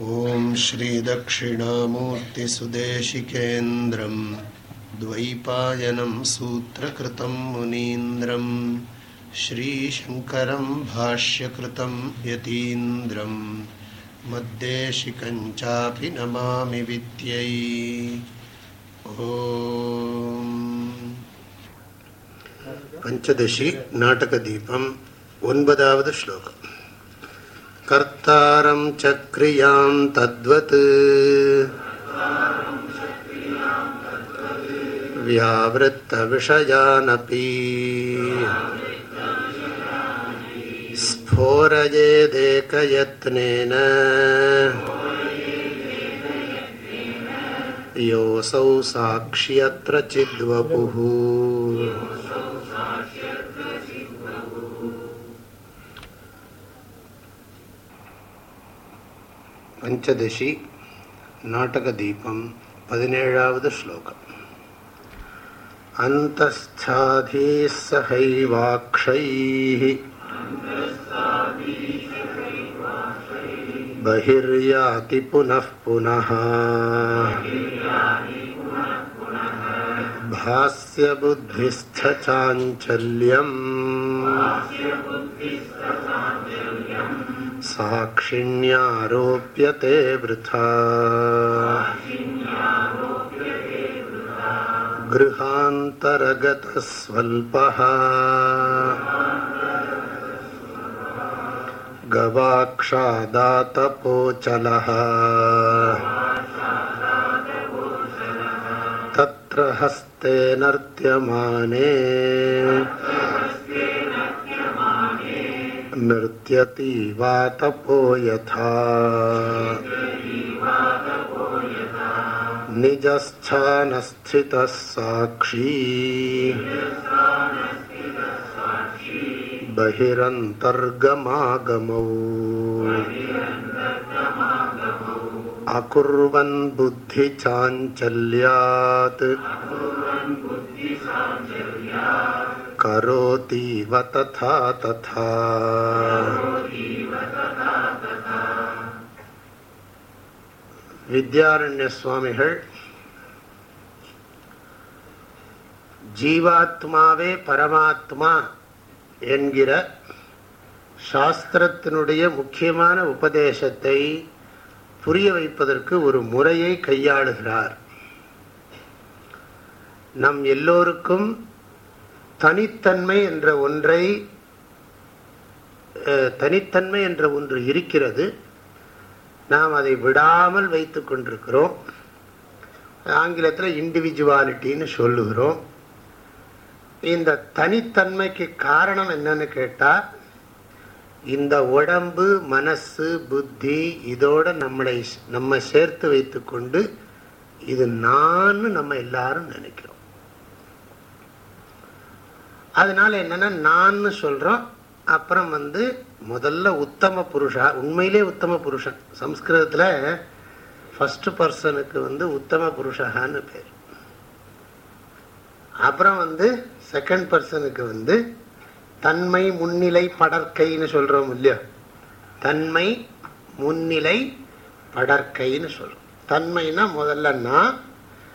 ॐ श्रीदक्षिणामूर्तिसुदेशिकेन्द्रं द्वैपायनं सूत्रकृतं मुनीन्द्रं श्रीशङ्करं भाष्यकृतं यतीन्द्रं मद्देशिकञ्चापि नमामि विद्यै। ॐ। पञ्चदशी नाटकदीपम् ओन्बदावद् श्लोकम्। कर्तारं च क्रियां तद्वत्। व्यावृत्तविषयानपि। स्फोरयेदेकयत्नेन। योऽसौ साक्ष्यत्र चिद्वपुः। पंचदशी नाटकदीपं पदिनेळावद् श्लोकम्। अन्तस्थाधीः सहैवाक्षैः। बहिर्याति साक्षिण्यारोप्यते वृथा। गृहान्तरगतः स्वल्पः गवाक्षादातपोचलः। तत्र हस्ते नर्त्यमाने। नृत्यति वातपो यथा निजस्थानस्थितः साक्षी। बहिरन्तर्गमागमौ। अकुर्वन् बुद्धिचाञ्चल्यात्। करोतीव तथा तथा வித்யாரண்ய சுவாமிகள் ஜீவாத்மாவே பரமாத்மா என்கிற சாஸ்திரத்தினுடைய முக்கியமான உபதேசத்தை புரிய வைப்பதற்கு ஒரு முறையை கையாளுகிறார் நம் எல்லோருக்கும் தனித்தன்மை என்ற ஒன்றை தனித்தன்மை என்ற ஒன்று இருக்கிறது. நாம் அதை விடாமல் வைத்து கொண்டிருக்கிறோம். ஆங்கிலத்தில் இண்டிவிஜுவாலிட்டின்னு சொல்லுகிறோம். இந்த தனித்தன்மைக்கு காரணம் என்னன்னு கேட்டால் இந்த உடம்பு மனசு புத்தி இதோட நம்மளை நம்ம சேர்த்து வைத்து கொண்டு இது நான் நம்ம எல்லாரும் நினைக்கிறோம். அதனால என்னன்னா நான் சொல்றோம் அப்புறம் வந்து முதல்ல உத்தம புருஷா உண்மையிலே உத்தம புருஷன். சம்ஸ்கிருதத்துல ஃபர்ஸ்ட் பர்சனுக்கு வந்து உத்தம புருஷகான்னு பேர். அப்புறம் வந்து செகண்ட் பர்சனுக்கு வந்து தன்மை முன்னிலை படற்கைன்னு சொல்றோம் இல்லையா? தன்மை முன்னிலை படற்கைன்னு சொல்றோம். தன்மைனா முதல்ல நான்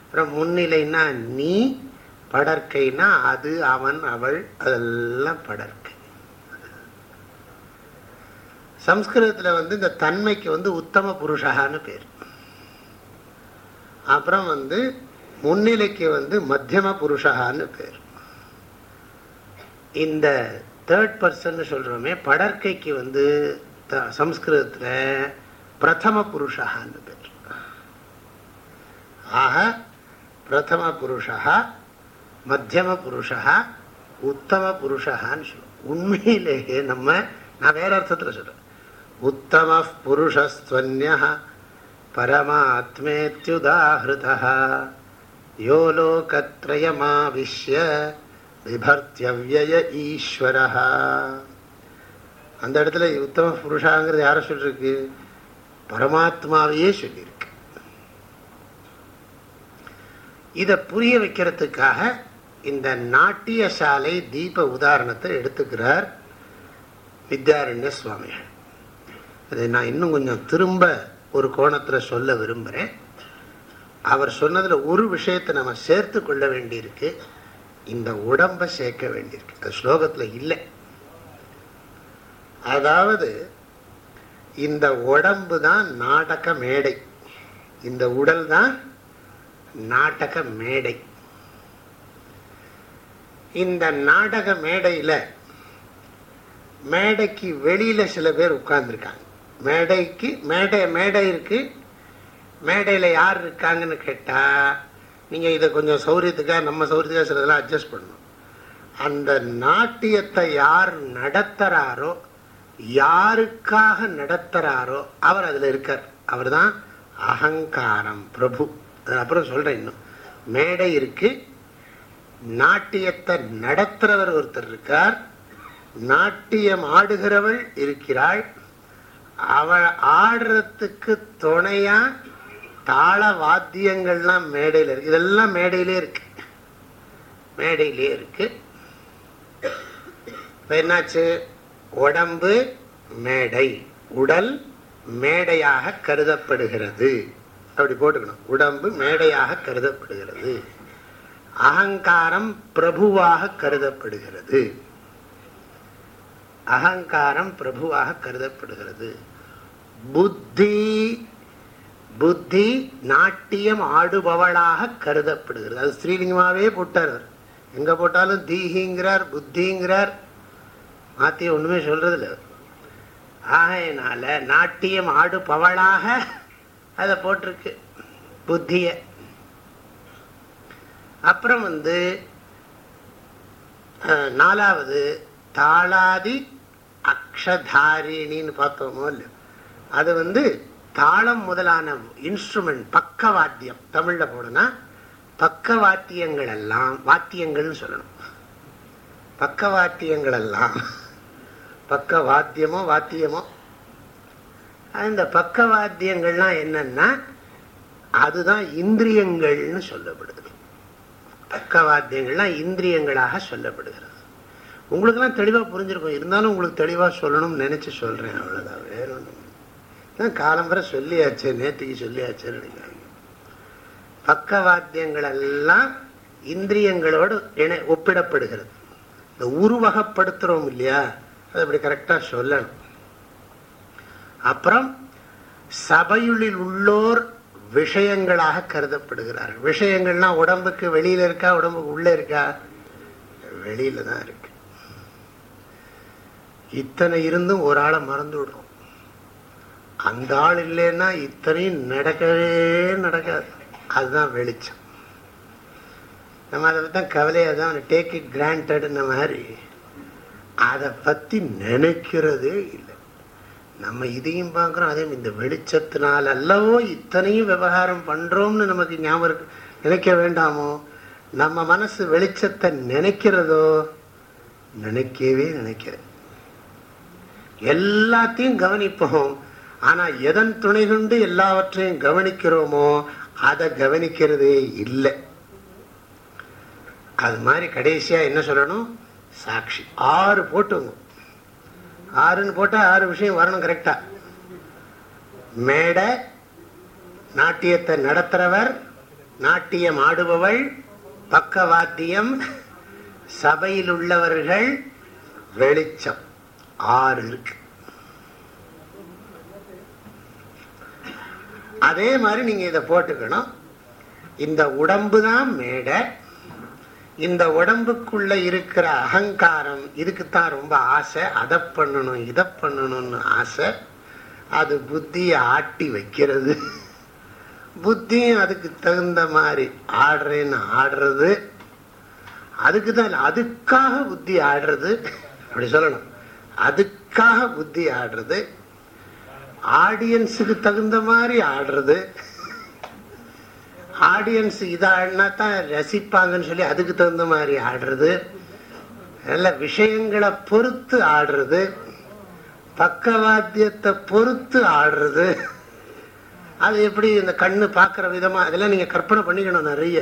அப்புறம் முன்னிலைன்னா நீ படற்கைனா அது அவன் அவள் அதெல்லாம் படற்கை. சம்ஸ்கிருதத்தில் வந்து இந்த தன்மைக்கு வந்து உத்தம புருஷகான்னு பேர். அப்புறம் வந்து முன்னிலைக்கு வந்து மத்தியம புருஷகான்னு பேர். இந்த தேர்ட் பர்சன் சொல்றோமே படற்கைக்கு வந்து சம்ஸ்கிருதத்தில் பிரதம புருஷகான்னு பேர். ஆக பிரதம புருஷகா மத்தியம புருஷா உத்தம புருஷகான்னு சொல்லுவோம் உண்மையிலேயே நம்ம நான் வேற அர்த்தத்தில் சொல்றேன் உத்தம புருஷஸ்வன்யா பரமாத்மேத்யுதாஹிருதா யோ லோகத்ரயமாவிஷ்ய விபர்த்தியவ்யய ஈஸ்வர அந்த இடத்துல உத்தம புருஷாங்கிறது யாரை சொல்லிருக்கு பரமாத்மாவையே சொல்லியிருக்கு இதை புரிய வைக்கிறதுக்காக இந்த நாட்டிய சாலை தீப உதாரணத்தை எடுத்துக்கிறார் வித்யாரண்ய சுவாமிகள். அதை நான் இன்னும் கொஞ்சம் திரும்ப ஒரு கோணத்தில் சொல்ல விரும்புகிறேன் அவர் சொன்னதில் ஒரு விஷயத்தை நம்ம சேர்த்து கொள்ள வேண்டியிருக்கு. இந்த உடம்பை சேர்க்க வேண்டியிருக்கு. அது ஸ்லோகத்தில் இல்லை. அதாவது இந்த உடம்பு தான் நாடக மேடை. இந்த உடல் தான் நாடக மேடை. இந்த நாடக மேடையில மேடைக்கு வெளியில சில பேர் உட்கார்ந்துருக்காங்க. மேடைக்கு மேடை மேடை இருக்கு. மேடையில் யார் இருக்காங்கன்னு கேட்டால் நீங்கள் இதை கொஞ்சம் சௌரியத்துக்காக நம்ம சௌரியத்துக்காக சிலதெல்லாம் அட்ஜஸ்ட் பண்ணணும். அந்த நாட்டியத்தை யார் நடத்துகிறாரோ யாருக்காக நடத்துகிறாரோ அவர் அதில் இருக்கார். அவர் தான் அகங்காரம் பிரபு. அப்புறம் சொல்கிறேன் இன்னும். மேடை இருக்கு. நாட்டியத்தை நடத்துறவர் ஒருத்தர் இருக்கார். நாட்டியம் ஆடுகிறவள் இருக்கிறாள். அவள் ஆடுறதுக்கு துணையா தாள வாத்தியங்கள்லாம் மேடையில் இருக்கு. இதெல்லாம் மேடையிலே இருக்கு. மேடையிலே இருக்கு. இப்போ என்னாச்சு? உடம்பு மேடை. உடல் மேடையாக கருதப்படுகிறது. அப்படி போட்டுக்கணும். உடம்பு மேடையாக கருதப்படுகிறது. அகங்காரம் பிரபுவாக கருதப்படுகிறது. அகங்காரம் பிரபுவாக கருதப்படுகிறது. புத்தி புத்தி நாட்டியம் ஆடுபவளாக கருதப்படுகிறது. அது ஸ்ரீலிங்கமாவே போட்டார். எங்க போட்டாலும் தீஹிங்கிறார் புத்திங்கிறார். மாத்தி ஒண்ணுமே சொல்றது இல்லை ஆகையினால நாட்டியம் ஆடுபவளாக அதை போட்டிருக்கு. புத்திய. அப்புறம் வந்து நாலாவது தாளாதி அக்ஷதாரிணின்னு பார்த்தோமோ இல்லையோ? அது வந்து தாளம் முதலான இன்ஸ்ட்ருமெண்ட் பக்க வாத்தியம் தமிழ்ல போடனா பக்க வாத்தியங்கள் எல்லாம் வாத்தியங்கள்னு சொல்லணும். பக்க வாத்தியங்கள் எல்லாம் பக்க வாத்தியமோ? வாத்தியமோ அந்த பக்க வாத்தியங்கள்லாம் என்னன்னா அதுதான் இந்திரியங்கள்னு சொல்லப்படுது. பக்கவாத்தியங்கள்லாம் இந்திரியங்களாக சொல்லப்படுகிறது. உங்களுக்கெல்லாம் தெளிவாக புரிஞ்சிருக்கும். இருந்தாலும் உங்களுக்கு தெளிவாக சொல்லணும்னு நினச்சி சொல்கிறேன் அவ்வளோதான் வேற ஒன்றும் தான் காலம் வரை சொல்லியாச்சு நேற்றுக்கு சொல்லியாச்சுன்னு நினைக்கிறாங்க. பக்கவாத்தியங்கள் எல்லாம் இந்திரியங்களோடு இணை ஒப்பிடப்படுகிறது. இந்த உருவகப்படுத்துகிறோம் இல்லையா? அது அப்படி கரெக்டாக சொல்லணும். அப்புறம் சபையுளில் உள்ளோர் விஷயங்களாக கருதப்படுகிறார்கள். விஷயங்கள்னா உடம்புக்கு வெளியில இருக்கா உடம்புக்கு உள்ள இருக்கா? வெளியில தான் இருக்கு. இத்தனை இருந்தும் ஒரு ஆளை மறந்து விடுறோம். அந்த ஆள் இல்லைன்னா இத்தனையும் நடக்கவே நடக்காது. அதுதான் வெளிச்சம். நம்ம அதை பற்றி கவலையாக தான் டேக் இட் கிராண்டட்ன மாதிரி. அதை பற்றி நினைக்கிறதே இல்லை. நம்ம இதையும் பார்க்குறோம். அதே இந்த வெளிச்சத்தினால் அல்லவோ இத்தனையும் விவகாரம் பண்ணுறோம்னு நமக்கு ஞாபகம் இருக்கு. நினைக்க வேண்டாமோ? நம்ம மனசு வெளிச்சத்தை நினைக்கிறதோ? நினைக்கவே நினைக்கிறது எல்லாத்தையும் கவனிப்போம். ஆனா எதன் துணை கொண்டு எல்லாவற்றையும் கவனிக்கிறோமோ அதை கவனிக்கிறதே இல்லை. அது மாதிரி கடைசியா என்ன சொல்லணும்? சாட்சி. ஆறு போட்டுங்க. ஆறுன்னு போட்டா ஆறு விஷயம் வரணும் கரெக்டா மேடை நாட்டியத்தை நடத்துறவர் நாட்டியம் ஆடுபவள் பக்கவாத்தியம் சபையில் உள்ளவர்கள் வெளிச்சம். ஆறு இருக்கு. அதே மாதிரி நீங்க இதை போட்டுக்கணும். இந்த உடம்பு தான் மேடை இந்த உடம்புக்குள்ள இருக்கிற அகங்காரம் இதுக்குத்தான் ரொம்ப ஆசை. அதை பண்ணணும் இதை பண்ணணும்னு ஆசை. அது புத்தியை ஆட்டி வைக்கிறது. புத்தியும் அதுக்கு தகுந்த மாதிரி ஆடுறேன்னு ஆடுறது. அதுக்கு தான் அதுக்காக புத்தி ஆடுறது. அப்படி சொல்லணும். அதுக்காக புத்தி ஆடுறது. ஆடியன்ஸுக்கு தகுந்த மாதிரி ஆடுறது. ஆடியன்ஸ் இதாடினா தான் ரசிப்பாங்கன்னு சொல்லி அதுக்கு தகுந்த மாதிரி ஆடுறது. நல்ல விஷயங்களை பொறுத்து ஆடுறது. பக்கவாத்தியத்தை பொறுத்து ஆடுறது. அது எப்படி இந்த கண்ணு பார்க்குற விதமாக அதெல்லாம் நீங்கள் கற்பனை பண்ணிக்கணும் நிறைய.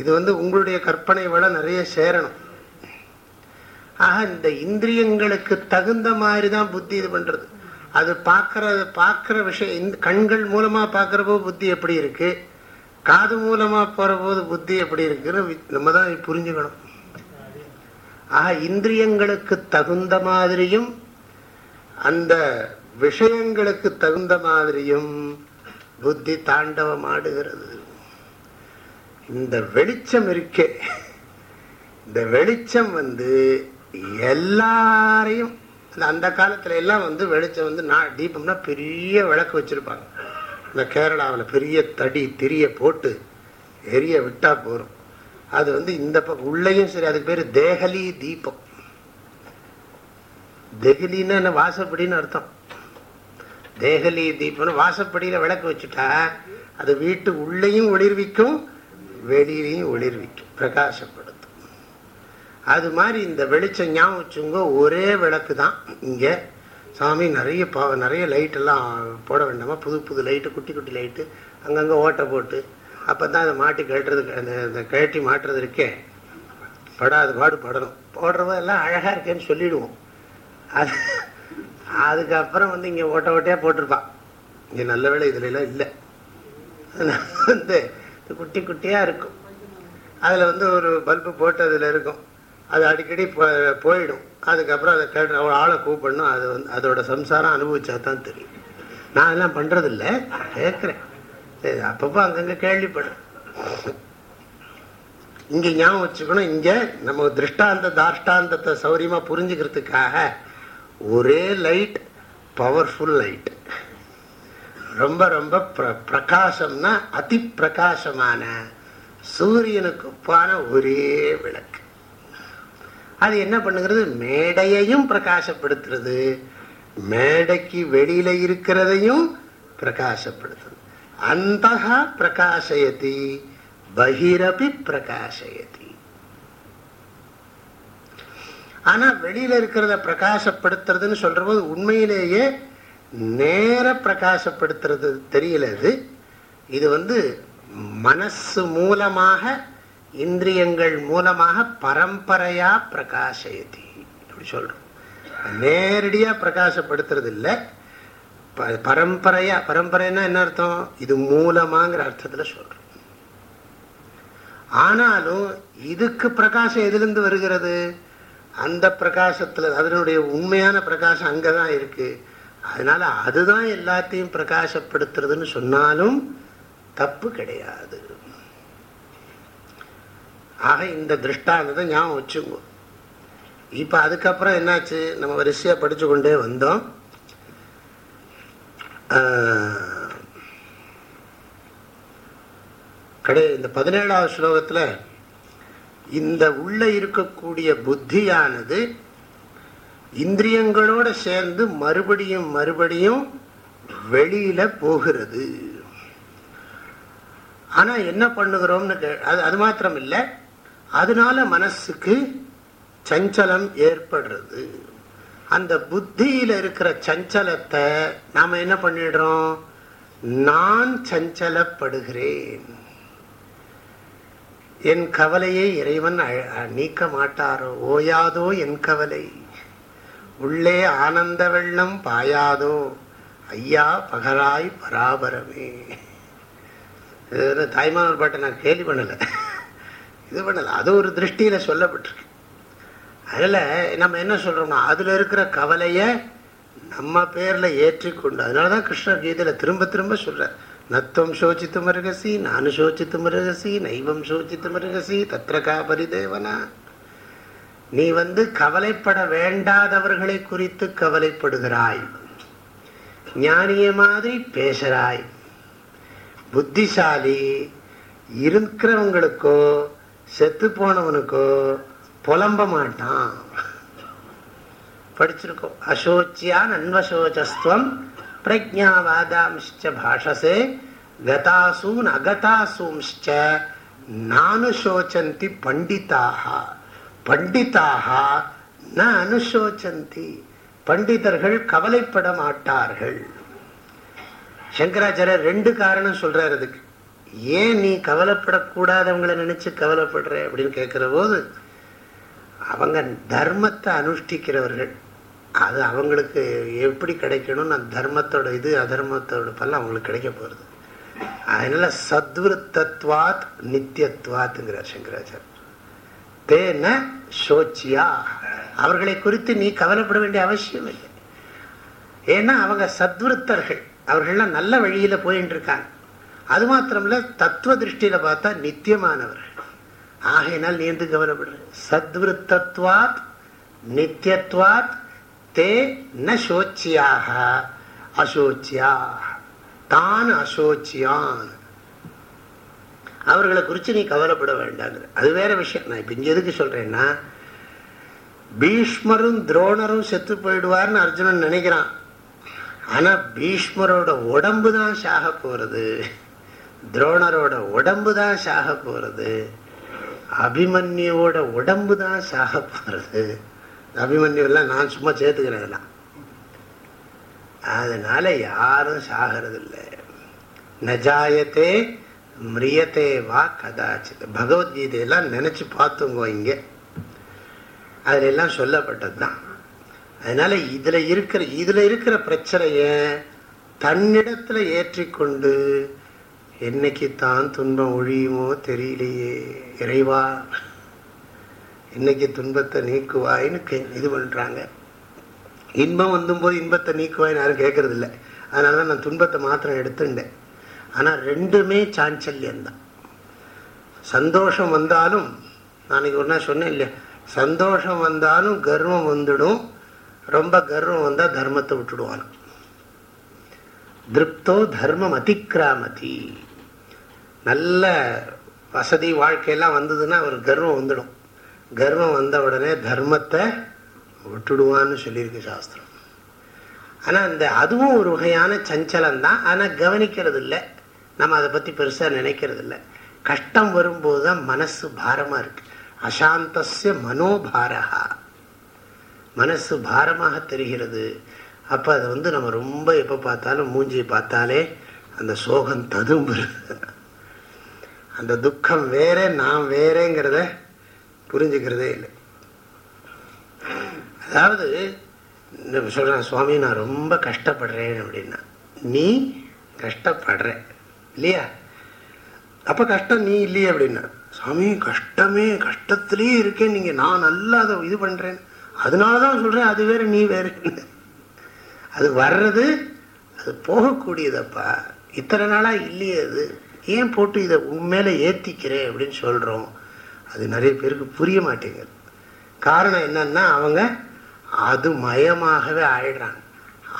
இது வந்து உங்களுடைய கற்பனை விட நிறைய சேரணும். ஆக இந்த இந்திரியங்களுக்கு தகுந்த மாதிரி தான் புத்தி இது பண்ணுறது அது பார்க்குற பார்க்குற விஷயம் இந்த கண்கள் மூலமாக பார்க்குறப்போ புத்தி எப்படி இருக்குது காது மூலமா போற போது புத்தி எப்படி இருக்குன்னு நம்ம தான் புரிஞ்சுக்கணும். ஆக இந்திரியங்களுக்கு தகுந்த மாதிரியும் அந்த விஷயங்களுக்கு தகுந்த மாதிரியும் புத்தி தாண்டவமாடுகிறது. இந்த வெளிச்சம் இருக்கே. இந்த வெளிச்சம் வந்து எல்லாரையும் இந்த அந்த காலத்துல எல்லாம் வந்து வெளிச்சம் வந்து நான் தீபம்னா பெரிய விளக்கு வச்சிருப்பாங்க. இந்த கேரளாவில் பெரிய தடி திரிய போட்டு எரிய விட்டால் போகிறோம் அது வந்து இந்த பக்கம் உள்ளேயும் சரி அதுக்கு பேர் தேகலி தீபம். தெஹிலின்னு என்ன வாசப்படின்னு அர்த்தம். தேகலி தீபம்னு வாசப்படியில விளக்கு வச்சுட்டா அது வீட்டு உள்ளேயும் ஒளிர்விக்கும் வெளியிலையும் ஒளிர்விக்கும் பிரகாசப்படுத்தும். அது மாதிரி இந்த வெளிச்சம் ஞாபகம் வச்சுங்க ஒரே விளக்கு தான் இங்கே சாமி நிறைய பா நிறைய லைட்டெல்லாம் போட வேண்டாமா? புது புது லைட்டு குட்டி குட்டி லைட்டு அங்கங்கே ஓட்டை போட்டு அப்போ தான் அதை மாட்டி கழட்டுறது அந்த அந்த கழட்டி மாட்டுறது இருக்கே படாது பாடு படணும் போடுறவ எல்லாம் அழகாக இருக்கேன்னு சொல்லிடுவோம். அது அதுக்கப்புறம் வந்து இங்கே ஓட்ட ஓட்டையாக போட்டிருப்பான். இங்கே நல்ல வேலை இதுல எல்லாம் இல்லை. வந்து குட்டி குட்டியாக இருக்கும். அதில் வந்து ஒரு பல்பு போட்டு அதில் இருக்கும். அது அடிக்கடி போயிடும். அதுக்கப்புறம் அதை கேட்டு அவள் ஆளை கூப்பிடணும். அது வந்து அதோட சம்சாரம் அனுபவிச்சா தான் தெரியும். நான் எல்லாம் பண்ணுறதில்ல கேட்குறேன். அப்பப்போ அங்கங்கே கேள்விப்படும். இங்க ஞாபகம் வச்சுக்கணும். இங்க நம்ம திருஷ்டாந்த தாஷ்டாந்தத்தை சௌரியமாக புரிஞ்சுக்கிறதுக்காக ஒரே லைட் பவர்ஃபுல் லைட் ரொம்ப ரொம்ப பிர- பிரகாசம்னா அதி பிரகாசமான சூரியனுக்கு ஒப்பான ஒரே விளக்கு. அது என்ன பண்ணுகிறது? மேடையையும் பிரகாசப்படுத்துறது மேடைக்கு வெளியில இருக்கிறதையும் பிரகாசப்படுத்துறது அந்த பிரகாசயதி பகிரபி பிரகாசயதி. ஆனா வெளியில இருக்கிறத பிரகாசப்படுத்துறதுன்னு சொல்ற போது உண்மையிலேயே நேர பிரகாசப்படுத்துறது தெரியல இது. இது வந்து மனசு மூலமாக இந்திரியங்கள் மூலமாக பரம்பரையா பிரகாசயதி. அப்படி சொல்றோம். நேரடியா பிரகாசப்படுத்துறது இல்ல ப- பரம்பரையா பரம்பரைன்னா என்ன அர்த்தம்? இது மூலமாங்கிற அர்த்தத்துல சொல்றோம். ஆனாலும் இதுக்கு பிரகாசம் எதிலிருந்து வருகிறது? அந்த பிரகாசத்துல அதனுடைய உண்மையான பிரகாசம் அங்கதான் இருக்கு. அதனால அதுதான் எல்லாத்தையும் பிரகாசப்படுத்துறதுன்னு சொன்னாலும் தப்பு கிடையாது. ஆக இந்த திருஷ்டாந்தத்தை ஞாபகம் வச்சுங்க இப்போ அதுக்கப்புறம் என்னாச்சு? நம்ம வரிசையாக படிச்சு கொண்டே வந்தோம். ஆஹ், கடை இந்த பதினேழாவது ஸ்லோகத்துல இந்த உள்ள இருக்கக்கூடிய புத்தியானது இந்திரியங்களோட சேர்ந்து மறுபடியும் மறுபடியும் வெளியில போகிறது. ஆனா என்ன பண்ணுகிறோம்னு கே- அது அது மாத்திரம் இல்லை அதனால மனசுக்கு சஞ்சலம் ஏற்படுறது. அந்த புத்தியில இருக்கிற சஞ்சலத்தை நாம என்ன பண்ணிடுறோம்? நான் சஞ்சலப்படுகிறேன். என் கவலையை இறைவன் அழ- நீக்க மாட்டாரோ? ஓயாதோ என் கவலை? உள்ளே ஆனந்த வெள்ளம் பாயாதோ? ஐயா பகராய் பராபரமே. தாய்மானவர் பாட்டை நான் கேள்வி பண்ணலை. இது பண்ணல. அது ஒரு திருஷ்டியில சொல்லப்பட்டிருக்கு. அதுல நம்ம என்ன சொல்றோம்னா அதுல இருக்கிற கவலையை நம்ம பேர்ல ஏற்றிக்கொண்டு அதனாலதான் கிருஷ்ணர் கீதையில் திரும்ப திரும்ப சொல்கிறார் நத்துவம் சோச்சித்து மருகசி நானு சோச்சித்து மருகசி நைவம் சோச்சித்து மருகசி தத்ரகா பரிதேவனா. நீ வந்து கவலைப்பட வேண்டாதவர்களை குறித்து கவலைப்படுகிறாய். ஞானிய மாதிரி பேசுறாய் புத்திசாலி இருக்கிறவங்களுக்கோ செத்து போனவனுக்கோ புலம்ப மாட்டான். படிச்சிருக்கோம். அசோச்சியான் அன்வசோச்சஸ்துவம் பிரஜாவாதாம்ச்ச பாஷசே கதாசூன் அகதாசூம்ச்ச நானு சோச்சந்தி பண்டிதாக பண்டிதாக ந அனுசோச்சந்தி பண்டிதர்கள் கவலைப்பட மாட்டார்கள். சங்கராச்சாரியர் ரெண்டு காரணம் சொல்றாரு அதுக்கு. ஏன் நீ கவலைப்படக்கூடாதவங்களை நினைச்சு கவலைப்படுற அப்படின்னு கேட்குற போது அவங்க தர்மத்தை அனுஷ்டிக்கிறவர்கள். அது அவங்களுக்கு எப்படி கிடைக்கணும்னு அந்த தர்மத்தோட இது அதர்மத்தோட பலம் அவங்களுக்கு கிடைக்க போகிறது அதனால சத்விருத்தத்வாத் நித்தியத்வாத்துங்கிறார் சங்கராச்சார் தேன சோச்சியா. அவர்களை குறித்து நீ கவலைப்பட வேண்டிய அவசியம் இல்லை. ஏன்னா அவங்க சத்விருத்தர்கள். அவர்கள்லாம் நல்ல வழியில் போயின்னு இருக்காங்க அது மாத்திரமில்ல தத்துவ திருஷ்டியில பார்த்தா நித்தியமானவர்கள். ஆகையினால் நீ எந்த கவலைப்படுற சத்விருத்தத்வாத் நித்தியத்வாத் தே ந சோச்சியாக. அசோச்சியா. தான் அசோச்சியான். அவர்களை குறித்து நீ கவலைப்பட வேண்டாங்கிற. அது வேற விஷயம். நான் இப்போ இங்கே எதுக்கு சொல்றேன்னா பீஷ்மரும் துரோணரும் செத்து போயிடுவார்னு அர்ஜுனன் நினைக்கிறான். ஆனா பீஷ்மரோட உடம்பு தான் சாக போறது. துரோணரோட உடம்பு தான் சாக போகிறது அபிமன்யுவோட உடம்பு தான் சாக போகிறது அபிமன்யு எல்லாம் நான் சும்மா சேர்த்துக்கிறேன் அதனால யாரும் சாகிறது இல்லை நஜாயத்தே மிரியத்தே வா கதாச்சித். பகவத்கீதையெல்லாம் நினச்சி பார்த்துங்கோ இங்கே. அதில் எல்லாம் சொல்லப்பட்டது தான் அதனால இதில் இருக்கிற இதில் இருக்கிற பிரச்சனையை தன்னிடத்தில் ஏற்றிக்கொண்டு என்னைக்கு தான் துன்பம் ஒழியுமோ தெரியலையே இறைவா இன்னைக்கு துன்பத்தை நீக்குவாயின்னு கே- இது பண்ணுறாங்க இன்பம் வந்தும்போது இன்பத்தை நீக்குவாயின்னு யாரும் கேட்கறது இல்லை அதனாலதான் நான் துன்பத்தை மாத்திரம் எடுத்துட்டேன் ஆனால் ரெண்டுமே சாஞ்சல்யம்தான். சந்தோஷம் வந்தாலும் நாளைக்கு ஒரு சொன்னேன் இல்லையா சந்தோஷம் வந்தாலும் கர்வம் வந்துடும் ரொம்ப கர்வம் வந்தால் தர்மத்தை விட்டுடுவான் திருப்தோ தர்மம் அதிக்கிராமதி நல்ல வசதி வாழ்க்கையெல்லாம் வந்ததுன்னா அவர் கர்வம் வந்துடும். கர்வம் வந்த உடனே தர்மத்தை விட்டுடுவான்னு சொல்லியிருக்கு சாஸ்திரம். ஆனால் அந்த அதுவும் ஒரு வகையான சஞ்சலம் தான் ஆனால் கவனிக்கிறது இல்லை நம்ம அதை பத்தி பெருசாக நினைக்கிறது இல்லை கஷ்டம் வரும்போது தான் மனசு பாரமாக இருக்கு. அசாந்தசிய மனோபாரா மனசு பாரமாக தெரிகிறது. அப்போ அதை வந்து நம்ம ரொம்ப எப்போ பார்த்தாலும் மூஞ்சியை பார்த்தாலே அந்த சோகம் ததும்புறது. அந்த துக்கம் வேற நான் வேறேங்கிறத புரிஞ்சுக்கிறதே இல்லை. அதாவது சொல்கிறேன் சுவாமி நான் ரொம்ப கஷ்டப்படுறேன் அப்படின்னா நீ கஷ்டப்படுற இல்லையா? அப்போ கஷ்டம் நீ இல்லையே அப்படின்னா சுவாமி கஷ்டமே கஷ்டத்திலேயே இருக்கேன் நீங்கள் நான் நல்லா அதை இது பண்ணுறேன் அதனால தான் சொல்கிறேன் அது வேறு நீ வேறு. அது வர்றது அது போகக்கூடியதப்பா இத்தனை நாளாக இல்லையே அது. ஏன் போட்டு இதை உண்மையில ஏற்றிக்கிறேன் அப்படின்னு சொல்கிறோம் அது நிறைய பேருக்கு புரிய மாட்டேங்குது. காரணம் என்னன்னா அவங்க அது மயமாகவே ஆயிடுறாங்க.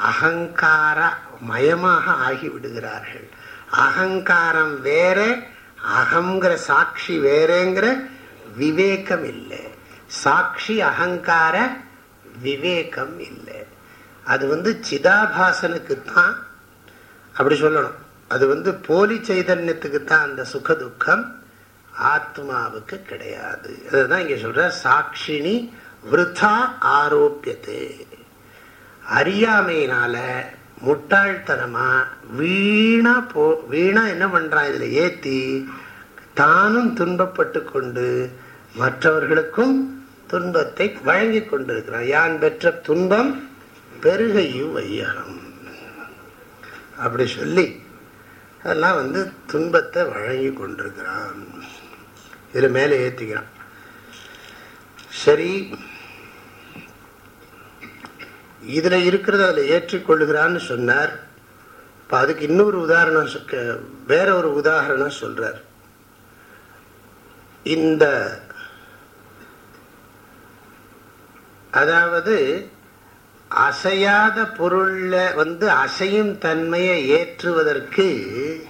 அகங்கார மயமாக ஆகி விடுகிறார்கள். அகங்காரம் வேற அகங்கிற சாட்சி வேறேங்கிற விவேகம் இல்லை. சாட்சி அகங்கார விவேகம் இல்லை. அது வந்து சிதாபாசனுக்கு தான் அப்படி சொல்லணும். அது வந்து போலி சைதன்யத்துக்கு தான் அந்த சுக துக்கம் ஆத்மாவுக்கு கிடையாது. அதுதான் இங்கே சொல்ற சாட்சினி விருத்தா ஆரோப்பியது. அறியாமையினால முட்டாள்தனமா வீணா போ வீணா என்ன பண்றான் இதுல? ஏத்தி தானும் துன்பப்பட்டு கொண்டு மற்றவர்களுக்கும் துன்பத்தை வழங்கி கொண்டிருக்கிறான். யான் பெற்ற துன்பம் பெருகையும் வையகம். அப்படி சொல்லி அதெல்லாம் வந்து துன்பத்தை வழங்கி கொண்டிருக்கிறான். இதில் மேலே ஏற்றிக்கிறான் சரி. இதில் இருக்கிறத அதில் ஏற்றிக்கொள்ளுகிறான்னு சொன்னார். இப்போ அதுக்கு இன்னொரு உதாரணம் வேற ஒரு உதாரணம் சொல்கிறார் இந்த அதாவது அசையாத பொருளில் வந்து அசையும் தன்மையை ஏற்றுவதற்கு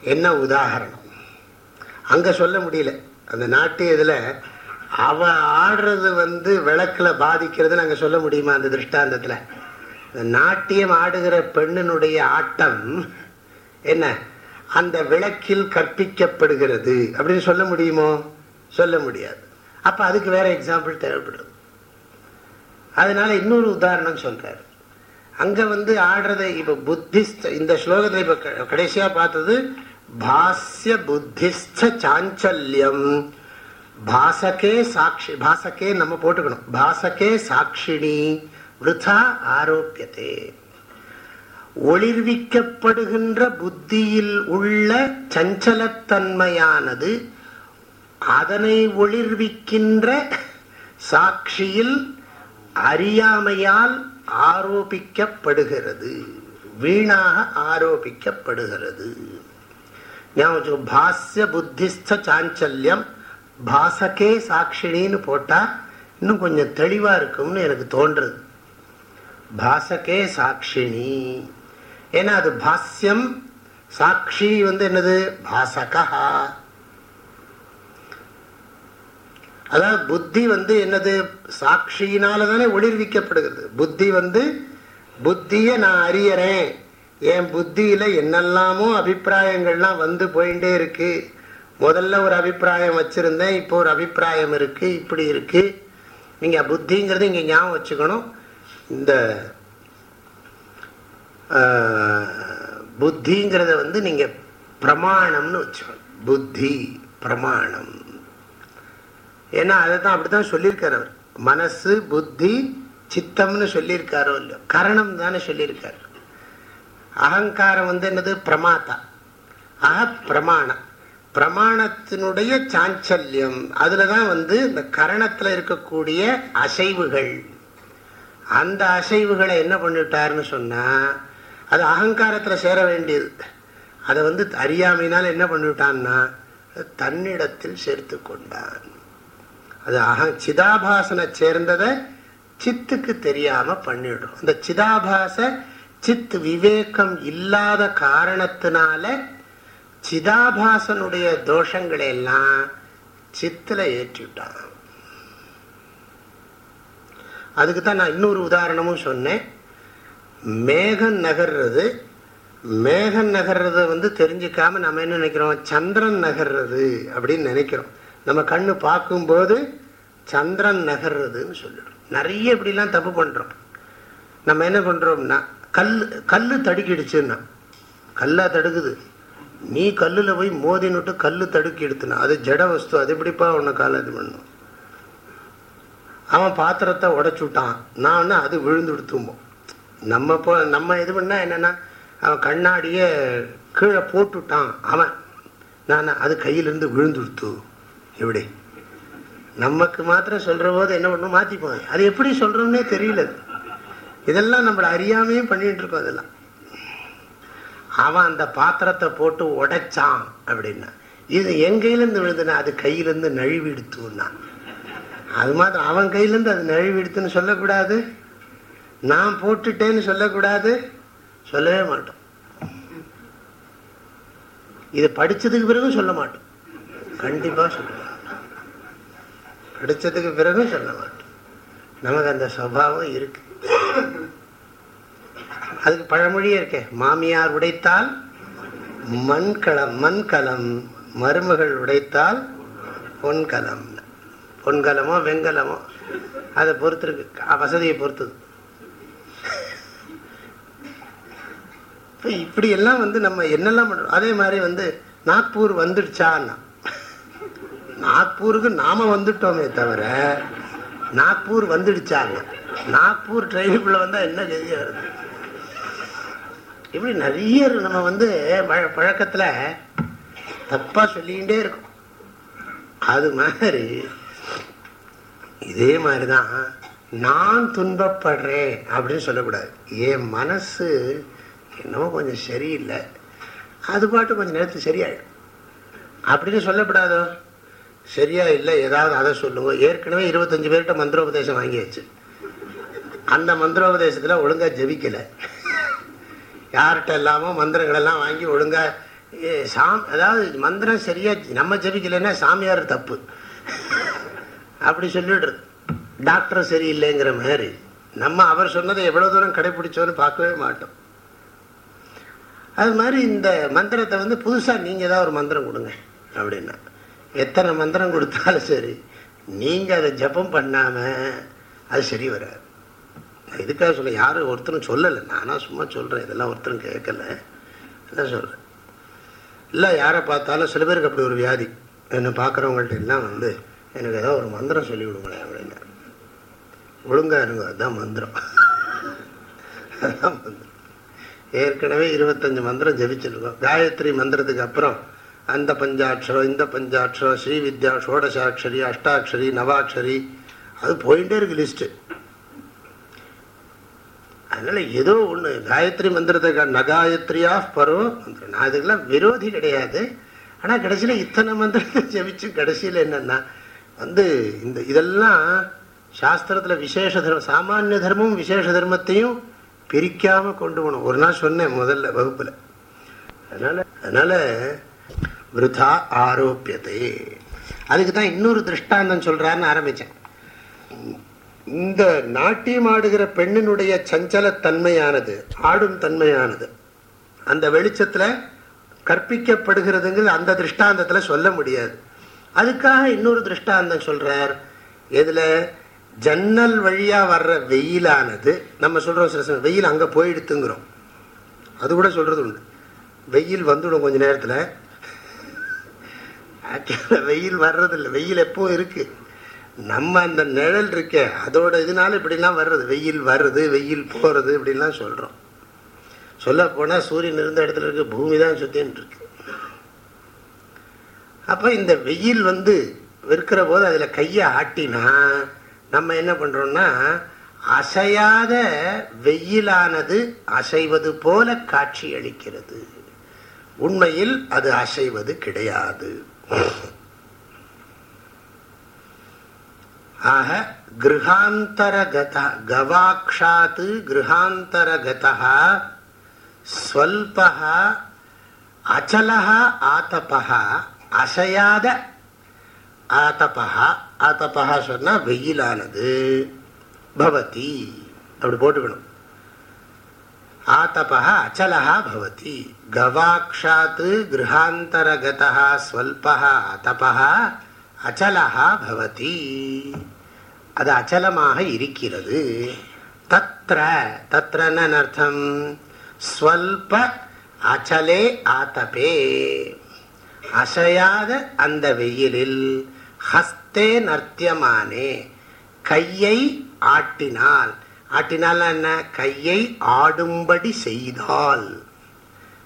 என்ன உதாரணம்? அங்கே சொல்ல முடியல. அந்த நாட்டு இதுல அவ ஆடுறது வந்து விளக்கில் பாதிக்கிறதுன்னு நாங்கள் சொல்ல முடியுமா அந்த திருஷ்டாந்தத்தில்? இந்த நாட்டியம் ஆடுகிற பெண்ணினுடைய ஆட்டம் என்ன? அந்த விளக்கில் கற்பிக்கப்படுகிறது. அப்படின்னு சொல்ல முடியுமோ? சொல்ல முடியாது. அப்போ அதுக்கு வேற எக்ஸாம்பிள் தேவைப்படுது. அதனால இன்னொரு உதாரணம் சொல்றாரு. அங்க வந்து ஆடுறதை இப்ப புத்திஸ்த இந்த ஸ்லோகத்தை இப்ப க- கடைசியா பார்த்தது பாஸ்ய புத்திஸ்த சாஞ்சல்யம். பாசகே சாட்சி பாசகே நம்ம போட்டுக்கணும். பாசகே சாட்சிணி விருதா ஆரோக்கியத்தே ஒளிர்விக்கப்படுகின்ற புத்தியில் உள்ள சஞ்சலத்தன்மையானது அதனை ஒளிர்விக்கின்ற சாட்சியில் அறியாமையால் ஆரோபிக்கப்படுகிறது. வீணாக ஆரோபிக்கப்படுகிறது. பாஸ்ய புத்திஸ்த சாஞ்சல்யம் பாசகே சாட்சிணின்னு போட்டா இன்னும் கொஞ்சம் தெளிவா இருக்கும்னு எனக்கு தோன்றது. பாசகே சாட்சிணி. ஏன்னா அது பாஸ்யம் சாட்சி வந்து என்னது? பாசகா. அதாவது புத்தி வந்து என்னது? சாட்சியினால தானே ஒளிர்விக்கப்படுகிறது. புத்தி வந்து புத்தியை நான் அறியறேன். என் புத்தியில என்னெல்லாமோ அபிப்பிராயங்கள்லாம் வந்து போயிட்டே இருக்கு. முதல்ல ஒரு அபிப்பிராயம் வச்சிருந்தேன் இப்போ ஒரு அபிப்பிராயம் இருக்கு இப்படி இருக்கு. நீங்க புத்திங்கிறது இங்க ஞாபகம் வச்சுக்கணும். இந்த புத்திங்கிறத வந்து நீங்க பிரமாணம்னு வச்சுக்கணும். புத்தி பிரமாணம். ஏன்னா அதை தான் அப்படித்தான் சொல்லியிருக்காரு அவர். மனசு புத்தி சித்தம்னு சொல்லியிருக்காரோ இல்லையோ. கரணம் தானே சொல்லியிருக்காரு. அகங்காரம் வந்து என்னது? பிரமாத்தா அக பிரமாணம் பிரமாணத்தினுடைய சாஞ்சல்யம். அதில் தான் வந்து இந்த கரணத்தில் இருக்கக்கூடிய அசைவுகள். அந்த அசைவுகளை என்ன பண்ணிட்டாருன்னு சொன்னால் அது அகங்காரத்தில் சேர வேண்டியது. அதை வந்து அறியாமையினால் என்ன பண்ணிவிட்டான்னா தன்னிடத்தில் சேர்த்து கொண்டான். அது அக சிதாபாசனை சேர்ந்ததை சித்துக்கு தெரியாம பண்ணிடுறோம் அந்த சிதாபாச சித் விவேகம் இல்லாத காரணத்தினால சிதாபாசனுடைய தோஷங்களை எல்லாம் சித்துல ஏற்றிவிட்டான். அதுக்கு தான் நான் இன்னொரு உதாரணமும் சொன்னேன். மேகம் நகர்றது மேகம் நகர்றத வந்து தெரிஞ்சுக்காம நம்ம என்ன நினைக்கிறோம்? சந்திரன் நகர்றது அப்படின்னு நினைக்கிறோம். நம்ம கண்ணு பார்க்கும்போது சந்திரன் நகர்றதுன்னு சொல்லிடும். நிறைய இப்படிலாம் தப்பு பண்றோம். நம்ம என்ன பண்றோம்னா கல் கல்லு தடுக்கிடுச்சுன்னா கல்லா தடுக்குது. நீ கல்லுல போய் மோதினுட்டு கல்லு தடுக்கி எடுத்துனா அது ஜட வஸ்து அது எப்படிப்பா உன்னை கால இது பண்ணும்? அவன் பாத்திரத்தை உடச்சுட்டான் நான் அது விழுந்து எடுத்தும்போம் நம்ம போ நம்ம இது பண்ணா என்னன்னா அவன் கண்ணாடியை கீழே போட்டுட்டான் அவன். நான் அது கையிலிருந்து விழுந்து எடுத்து எப்படி? நமக்கு மாத்திரம் சொல்கிற போது என்ன பண்ணும்? மாத்திப்போம். அது எப்படி சொல்றோம்னே தெரியல. இதெல்லாம் நம்மளை அறியாமையும் பண்ணிகிட்டு இருக்கோம் அதெல்லாம். அவன் அந்த பாத்திரத்தை போட்டு உடைச்சான் அப்படின்னா இது என் கையிலேருந்து விழுதுனா அது கையிலேருந்து நழுவி எடுத்துன்னா அது மாத்திரம் அவன் கையிலேருந்து அது நழுவி எடுத்துன்னு சொல்லக்கூடாது. நான் போட்டுட்டேன்னு சொல்லக்கூடாது. சொல்லவே மாட்டோம். இது படிச்சதுக்கு பிறகு சொல்ல மாட்டோம். கண்டிப்பாக சொல்ல மாட்டோம் படிச்சதுக்கு பிறகும் சொல்ல மாட்டோம் நமக்கு அந்த சுவாவம் இருக்கு. அதுக்கு பழமொழியே இருக்கே மாமியார் உடைத்தால் மண்கலம் மண்கலம் மருமகள் உடைத்தால் பொன்கலம் பொன்கலமோ வெண்கலமோ அதை பொறுத்திருக்கு வசதியை பொறுத்தது. இப்படி எல்லாம் வந்து நம்ம என்னெல்லாம் பண்ணுறோம் அதே மாதிரி வந்து நாக்பூர் வந்துடுச்சான்னா நாக்பூருக்கு நாம வந்துட்டோமே தவிர நாக்பூர் வந்துடுச்சாங்க. நாக்பூர் ட்ரெயினுக்குள்ள வந்தா என்ன கதியா வருது? இப்படி நிறைய நம்ம வந்து பழக்கத்துல தப்பா சொல்லிக்கிட்டே இருக்கும். அது மாதிரி இதே மாதிரிதான் நான் துன்பப்படுறேன் அப்படின்னு சொல்லக்கூடாது. என் மனசு என்னமோ கொஞ்சம் சரியில்லை. அது பாட்டு கொஞ்சம் நேரத்துக்கு சரியாயிடும். அப்படின்னு சொல்லப்படாதோ சரியா இல்லை ஏதாவது அதை சொல்லுங்க. ஏற்கனவே இருபத்தஞ்சு பேர்கிட்ட மந்திரோபதேசம் வாங்கியாச்சு. அந்த மந்திரோபதேசத்துல ஒழுங்கா ஜபிக்கலை. யார்கிட்ட இல்லாமோ மந்திரங்களெல்லாம் வாங்கி ஒழுங்கா சாம் அதாவது மந்திரம் சரியா நம்ம ஜபிக்கலைன்னா சாமியார் தப்பு. அப்படி சொல்லிடுறது. டாக்டர் சரியில்லைங்கிற மாதிரி. நம்ம அவர் சொன்னதை எவ்வளவு தூரம் கடைபிடிச்சோன்னு பார்க்கவே மாட்டோம். அது மாதிரி இந்த மந்திரத்தை வந்து புதுசா நீங்க ஏதாவது ஒரு மந்திரம் கொடுங்க அப்படின்னா. எத்தனை மந்திரம் கொடுத்தாலும் சரி நீங்கள் அதை ஜபம் பண்ணாமல் அது சரி வராது. இதுக்காக சொல்ல யாரும் ஒருத்தரும் சொல்லலை. நானாக சும்மா சொல்கிறேன் இதெல்லாம் ஒருத்தரும் கேட்கல. என்ன சொல்கிறேன் இல்லை யாரை பார்த்தாலும் சில பேருக்கு அப்படி ஒரு வியாதி. என்னை பார்க்குறவங்கள்ட்ட எல்லாம் வந்து எனக்கு ஏதோ ஒரு மந்திரம் சொல்லி விடுங்களேன் அப்படின்னு. ஒழுங்கா இருங்க. அதுதான் மந்திரம். ஏற்கனவே இருபத்தஞ்சி மந்திரம் ஜபிச்சிருக்கோம். காயத்ரி மந்திரத்துக்கு அப்புறம் அந்த பஞ்சாட்சரம் இந்த பஞ்சாட்சரம் ஸ்ரீ வித்யா ஷோடசாட்சரி அஷ்டாட்சரி நவாட்சரி. அது போயிட்டே இருக்கு லிஸ்ட்டு அதனால ஏதோ ஒன்று காயத்ரி மந்திரத்தை நகாயத்ரியா பரோ மந்திரம். நான் அதுக்கெல்லாம் விரோதி கிடையாது. ஆனால் கடைசியில் இத்தனை மந்திரத்தை ஜபிச்சு கடைசியில் என்னன்னா வந்து இந்த இதெல்லாம் சாஸ்திரத்தில் விசேஷ தர்மம் சாமானிய தர்மமும் விசேஷ தர்மத்தையும் பிரிக்காம கொண்டு போகணும். ஒரு நாள் சொன்னேன் முதல்ல வகுப்புல. அதனால அதனால விருதா ஆரோப்பியதே. அதுக்கு தான் இன்னொரு திருஷ்டாந்தம் சொல்கிறாருன்னு ஆரம்பிச்சேன். இந்த நாட்டியம் ஆடுகிற பெண்ணினுடைய சஞ்சலத்தன்மையானது ஆடும் தன்மையானது அந்த வெளிச்சத்துல கற்பிக்கப்படுகிறதுங்கிறது அந்த திருஷ்டாந்தத்துல சொல்ல முடியாது. அதுக்காக இன்னொரு திருஷ்டாந்தம் சொல்றார். எதுல? ஜன்னல் வழியா வர்ற வெயிலானது நம்ம சொல்றோம் சில சமயம் வெயில் அங்க போயிடுத்துங்கிறோம். அது கூட சொல்றது உண்டு. வெயில் வந்துடும் கொஞ்ச நேரத்துல வெயில் வர்றதில்லை. வெயில் எப்போ இருக்கு? நம்ம அந்த நிழல் இருக்க அதோட இதனால இப்படிலாம் வர்றது. வெயில் வர்றது வெயில் போறது இப்படிலாம் சொல்றோம். சொல்ல போனா சூரியன் இருந்த இடத்துல இருக்க பூமி தான் சுத்தின்னு இருக்கு. அப்ப இந்த வெயில் வந்து விற்கிற போது அதுல கையை ஆட்டினா நம்ம என்ன பண்றோம்னா அசையாத வெயிலானது அசைவது போல காட்சி அளிக்கிறது. உண்மையில் அது அசைவது கிடையாது. ஆக கிருஹாந்தரகத கவாக்ஷாத்து கிருஹாந்தரகதா ஸ்வல்பா அச்சலா ஆத்தபா அசையாத ஆத்தபா ஆத்தபா சொன்னால் வெயிலானது. பவதி அப்படி போட்டுக்கணும். ஆத்தபா அச்சலா பவதி கவாக்ஷாத் கிரகாந்தரகதா ஸ்வல்பா ஆத்தபா அச்சலா பவதி அது அச்சலமாக இருக்கிறது தத்ர தத்ரன்னு அர்த்தம் ஸ்வல்ப அச்சலே ஆத்தபே அசையாத அந்த வெயிலில் ஹஸ்தே நர்த்தியமானே கையை ஆட்டினால் ஆட்டினால என்ன? கையை ஆடும்படி செய்தால்.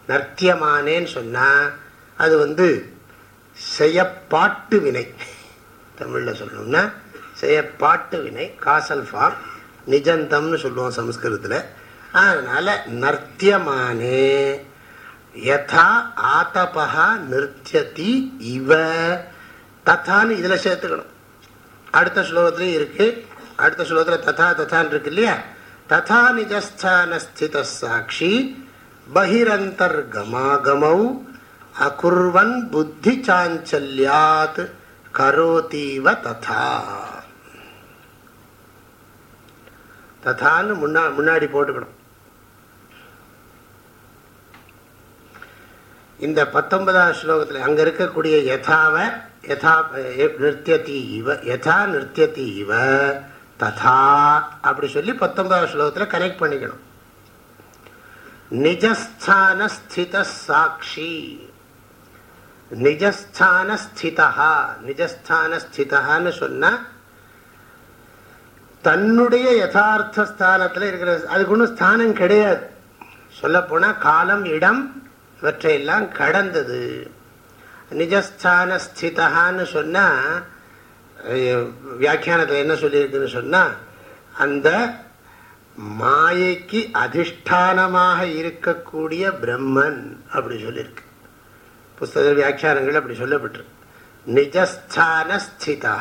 நர்த்தியமானேன்னு சொன்னால் அது வந்து செய்யப்பாட்டு வினை. தமிழில் சொல்லணும்னா செய்யப்பாட்டு வினை காசல் ஃபார்ம் நிஜந்தம்னு சொல்லுவோம் சமஸ்கிருதத்தில். அதனால் நர்த்தியமானே யதா ஆத்தபா நிறுத்தியதி இவ. தத்தான்னு இதில் சேர்த்துக்கணும். அடுத்த ஸ்லோகத்துலேயும் இருக்குது அடுத்த ஸ்லோகத்தில் ததா ததான் இருக்கு இல்லையா? ததா நிஜஸ்தானஸ்தித சாட்சி பகிரந்தர்கமாகமௌ அகுர்வன் புத்தி சாஞ்சல்யாத் கரோதீவ ததா. ததான்னு முன்னா முன்னாடி போட்டுக்கணும். இந்த பத்தொன்பதாம் ஸ்லோகத்தில் அங்க இருக்கக்கூடிய யதாவை யதா நிறுத்தியதி இவ யதா நிறுத்தியதி இவ ததா அப்படி சொல்லி பத்தொன்பதாவது ஸ்லோகத்தில் கனெக்ட் பண்ணிக்கணும். நிஜஸ்தான ஸ்தித சாட்சி நிஜஸ்தான ஸ்திதா நிஜஸ்தான ஸ்திதான்னு சொன்னா தன்னுடைய யதார்த்த ஸ்தானத்தில் இருக்கிற அதுக்கு ஒன்றும் ஸ்தானம் கிடையாது. சொல்லப்போனால் போனா காலம் இடம் இவற்றையெல்லாம் கடந்தது. நிஜஸ்தான ஸ்திதான்னு சொன்னா வியாக்கியானத்தில் என்ன சொல்லியிருக்குன்னு சொன்னா அந்த மாயைக்கு அதிஷ்டானமாக இருக்கக்கூடிய பிரம்மன் அப்படி சொல்லியிருக்கு. புஸ்தக வியாக்கியானங்கள் அப்படி சொல்லப்பட்டிருக்கு நிஜஸ்தான ஸ்திதா.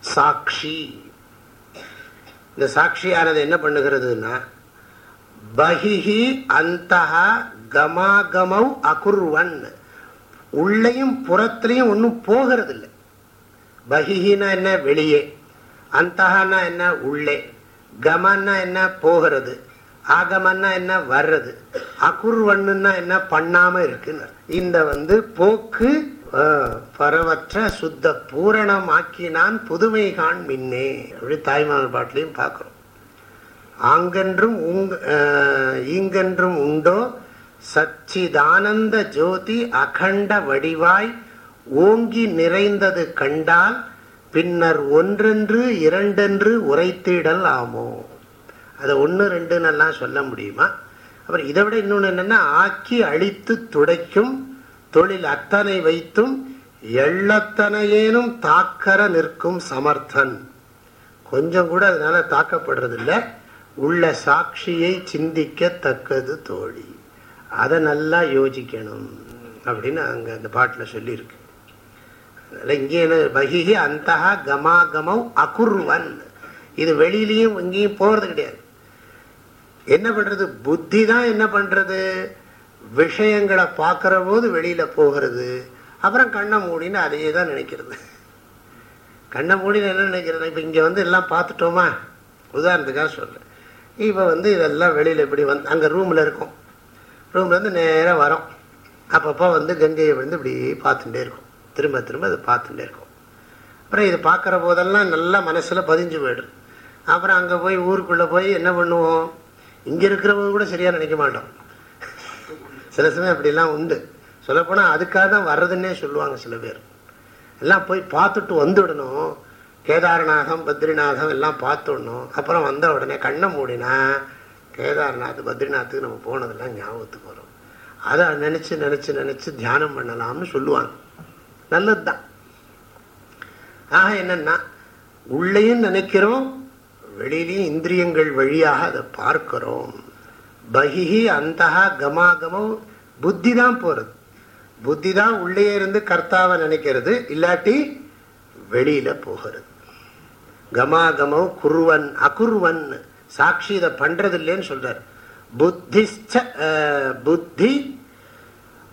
சாட்சி. இந்த சாட்சியானது என்ன பண்ணுகிறதுனா பகிஹி அந்த கமாகமௌ அகுர்வன். உள்ளையும் புறத்திலையும் ஒன்றும் போகிறது இல்லை பகிஹினா என்ன வெளியே? அந்தஹானா என்ன உள்ளே? கமன்னா என்ன போகிறது? ஆகமன்னா என்ன வர்றது? அகுர்வண்ணுன்னா என்ன பண்ணாம இருக்குன்னு. இந்த வந்து போக்கு பரவற்ற சுத்த பூரணம் ஆக்கினான் புதுமை காண் மின்னே. அப்படி தாய்மார் பாட்டிலையும் பார்க்கிறோம். ஆங்கென்றும் உங் ஈங்கென்றும் உண்டோ? சச்சிதானந்த ஜோதி அகண்ட வடிவாய் ஓங்கி நிறைந்தது கண்டால் பின்னர் ஒன்றென்று இரண்டென்று உரைத்திடல் ஆமோ. அதை ஒன்று ரெண்டுன்னு எல்லாம் சொல்ல முடியுமா? அப்புறம் இதை விட இன்னொன்று என்னென்னா ஆக்கி அழித்து துடைக்கும் தொழில் அத்தனை வைத்தும் எள்ளத்தனையேனும் தாக்கர நிற்கும் சமர்த்தன். கொஞ்சம் கூட அதனால தாக்கப்படுறதில்ல. உள்ள சாட்சியை சிந்திக்கத்தக்கது தோழி. அதை நல்லா யோசிக்கணும் அப்படின்னு அங்கே அந்த பாட்டில் சொல்லியிருக்கு. இங்கே பகிஹி அந்த கமாகமௌ அகுர்வன். இது வெளியிலையும் இங்கேயும் போறது கிடையாது. என்ன பண்றது? புத்தி தான் என்ன பண்றது? விஷயங்களை பார்க்கிற போது வெளியில போகிறது. அப்புறம் கண்ணை மூடின்னு அதையே தான் நினைக்கிறது. கண்ணை மூடின்னு என்ன நினைக்கிறது? இப்போ இங்கே வந்து எல்லாம் பார்த்துட்டோமா? உதாரணத்துக்காக சொல்கிறேன் இப்போ வந்து இதெல்லாம் வெளியில் இப்படி வந்து அங்கே ரூமில் இருக்கும். ரூம்லேருந்து நேராக வரோம். அப்பப்போ வந்து கங்கையை வந்து இப்படி பார்த்துட்டே இருக்கும். திரும்ப திரும்ப அதை பார்த்துட்டே இருக்கும். அப்புறம் இது பார்க்குற போதெல்லாம் நல்லா மனசில் பதிஞ்சு போயிடும். அப்புறம் அங்கே போய் ஊருக்குள்ளே போய் என்ன பண்ணுவோம்? இங்கே இருக்கிறவங்க கூட சரியாக நினைக்க மாட்டோம். சில சமயம் அப்படிலாம் உண்டு. சொல்லப்போனால் அதுக்காக தான் வர்றதுன்னே சொல்லுவாங்க சில பேர். எல்லாம் போய் பார்த்துட்டு வந்துடணும். கேதாரநாதம் பத்ரிநாதம் எல்லாம் பார்த்துடணும். அப்புறம் வந்த உடனே கண்ணை மூடினா கேதார்நாத் பத்ரிநாத்துக்கு நம்ம போனதெல்லாம் ஞாபகத்துக்கு வரும். அதை நினச்சி நினச்சி நினச்சி தியானம் பண்ணலாம்னு சொல்லுவாங்க. நல்லது தான் ஆக என்னன்னா உள்ளேயும் நினைக்கிறோம் வெளியிலையும் இந்திரியங்கள் வழியாக அதை பார்க்கிறோம். பகிஹி அந்த கமாகமம் புத்தி தான் போறது. புத்தி தான் உள்ளே இருந்து கர்த்தாவை நினைக்கிறது இல்லாட்டி வெளியில போகிறது. கமாகமம் குருவன் அகுர்வன் சாட்சி இதை பண்றது இல்லைன்னு சொல்றார் புத்தி புத்தி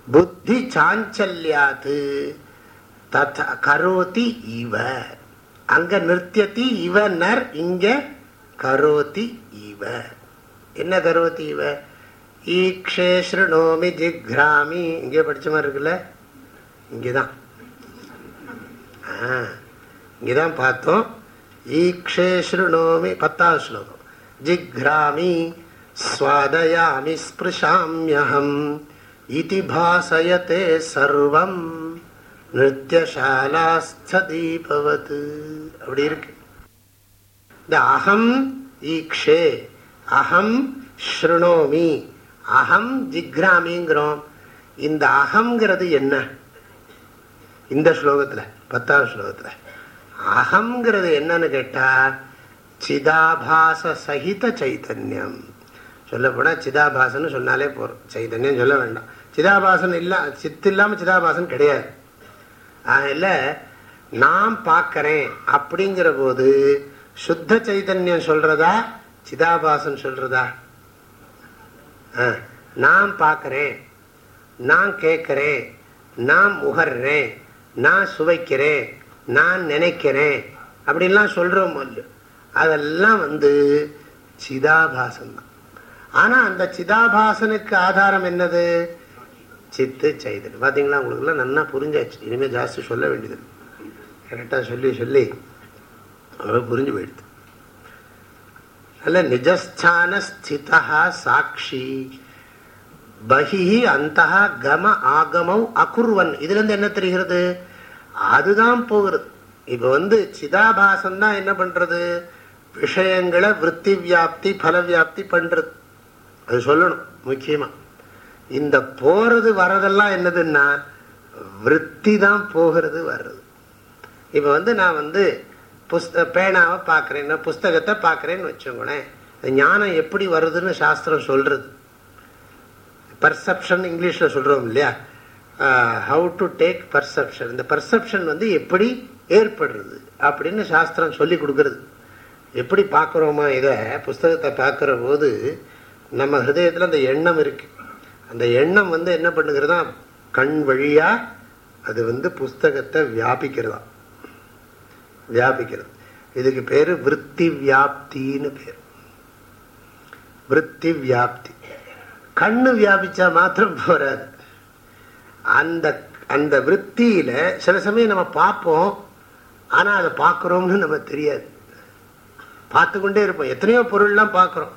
புத்தி சாஞ்சல்யாது தத கரோதி இவ. அங்க நிறுத்தியத்தி இவ நர் இங்க கரோதி இவ. என்ன கரோதி இவ? ஈக்ஷே ஸ்ருணோமி ஜிக்ராமி. இங்கே படிச்ச மாதிரி இருக்குல்ல? இங்கதான். ஆ, இங்கதான் பார்த்தோம். ஈக்ஷே ஸ்ருணோமி பத்தாவது ஸ்லோகம். ஜிக்ராமி ஸ்வாதயாமி ஸ்பிருஷாமியம் இதி பாசயதே சர்வம். நிருத்தியசாலாஸ்தீபவத் அப்படி இருக்கு. இந்த அகம் ஈக்ஷே அகம் ஸ்ருணோமி அகம் ஜிக்ராமிங்கிறோம். இந்த அகங்கிறது என்ன? இந்த ஸ்லோகத்துல பத்தாவது ஸ்லோகத்துல. அகங்கிறது என்னன்னு கேட்டால் சிதாபாச சகித சைத்தன்யம் சொல்ல போனா சிதாபாசன்னு சொன்னாலே போகிறோம் சைத்தன்யம் சொல்ல வேண்டாம். சிதாபாசன் இல்லை சித்து இல்லாமல் சிதாபாசன் கிடையாது. அதில் நான் பார்க்கறேன் அப்படிங்கிற போது சுத்த சைதன்யம் சொல்றதா சிதாபாசன் சொல்றதா? ஆ, நான் பார்க்கறேன் நான் கேட்கறேன் நான் முகர்றேன் நான் சுவைக்கிறேன் நான் நினைக்கிறேன் அப்படின்லாம் சொல்றோம் அதெல்லாம் வந்து சிதாபாசன் தான் ஆனா அந்த சிதாபாசனுக்கு ஆதாரம் என்னது? சித்து சைதன் பார்த்தீங்களா உங்களுக்குலாம் நல்லா புரிஞ்சாச்சு. இனிமேல் ஜாஸ்தி சொல்ல வேண்டியது கரெக்டாக சொல்லி சொல்லி அவ்வளோ புரிஞ்சு போயிடுது. அல்ல நிஜஸ்தான ஸ்திதா சாட்சி. பகி அந்த கம ஆகமம் அகுர்வன். இதுல இருந்து என்ன தெரிகிறது? அதுதான் போகிறது. இப்போ வந்து சிதாபாசம் தான் என்ன பண்றது? விஷயங்களை விற்பி வியாப்தி பல வியாப்தி பண்றது. அது சொல்லணும் முக்கியமாக இந்த போறது வர்றதெல்லாம் என்னதுன்னா விற்பி தான் போகிறது வர்றது. இப்ப வந்து நான் வந்து புஸ்த பேனாவை பார்க்கறேன் புஸ்தகத்தை பார்க்கறேன்னு வச்சுக்கோங்களேன். ஞானம் எப்படி வருதுன்னு சாஸ்திரம் சொல்றது. பர்செப்ஷன் இங்கிலீஷில் சொல்கிறோம் இல்லையா? ஹவு டு டேக் பர்செப்ஷன் இந்த பர்செப்ஷன் வந்து எப்படி ஏற்படுறது அப்படின்னு சாஸ்திரம் சொல்லி கொடுக்கறது. எப்படி பார்க்குறோமா இதை? புஸ்தகத்தை பார்க்குற போது நம்ம ஹிருதயத்தில் அந்த எண்ணம் இருக்குது அந்த எண்ணம் வந்து என்ன பண்ணுகிறதா? கண் வழியா அது வந்து புஸ்தகத்தை வியாபிக்கிறதா? வியாபிக்கிறது. இதுக்கு பேரு விற்பி வியாப்தின்னு பேர். விற்பி வியாப்தி. கண்ணு வியாபிச்சா மாத்திரம் போறாது. அந்த அந்த விற்த்தியில சில சமயம் நம்ம பார்ப்போம். ஆனா அதை பார்க்குறோம்னு நம்ம தெரியாது. பார்த்து கொண்டே இருப்போம். எத்தனையோ பொருள்லாம் பார்க்குறோம்.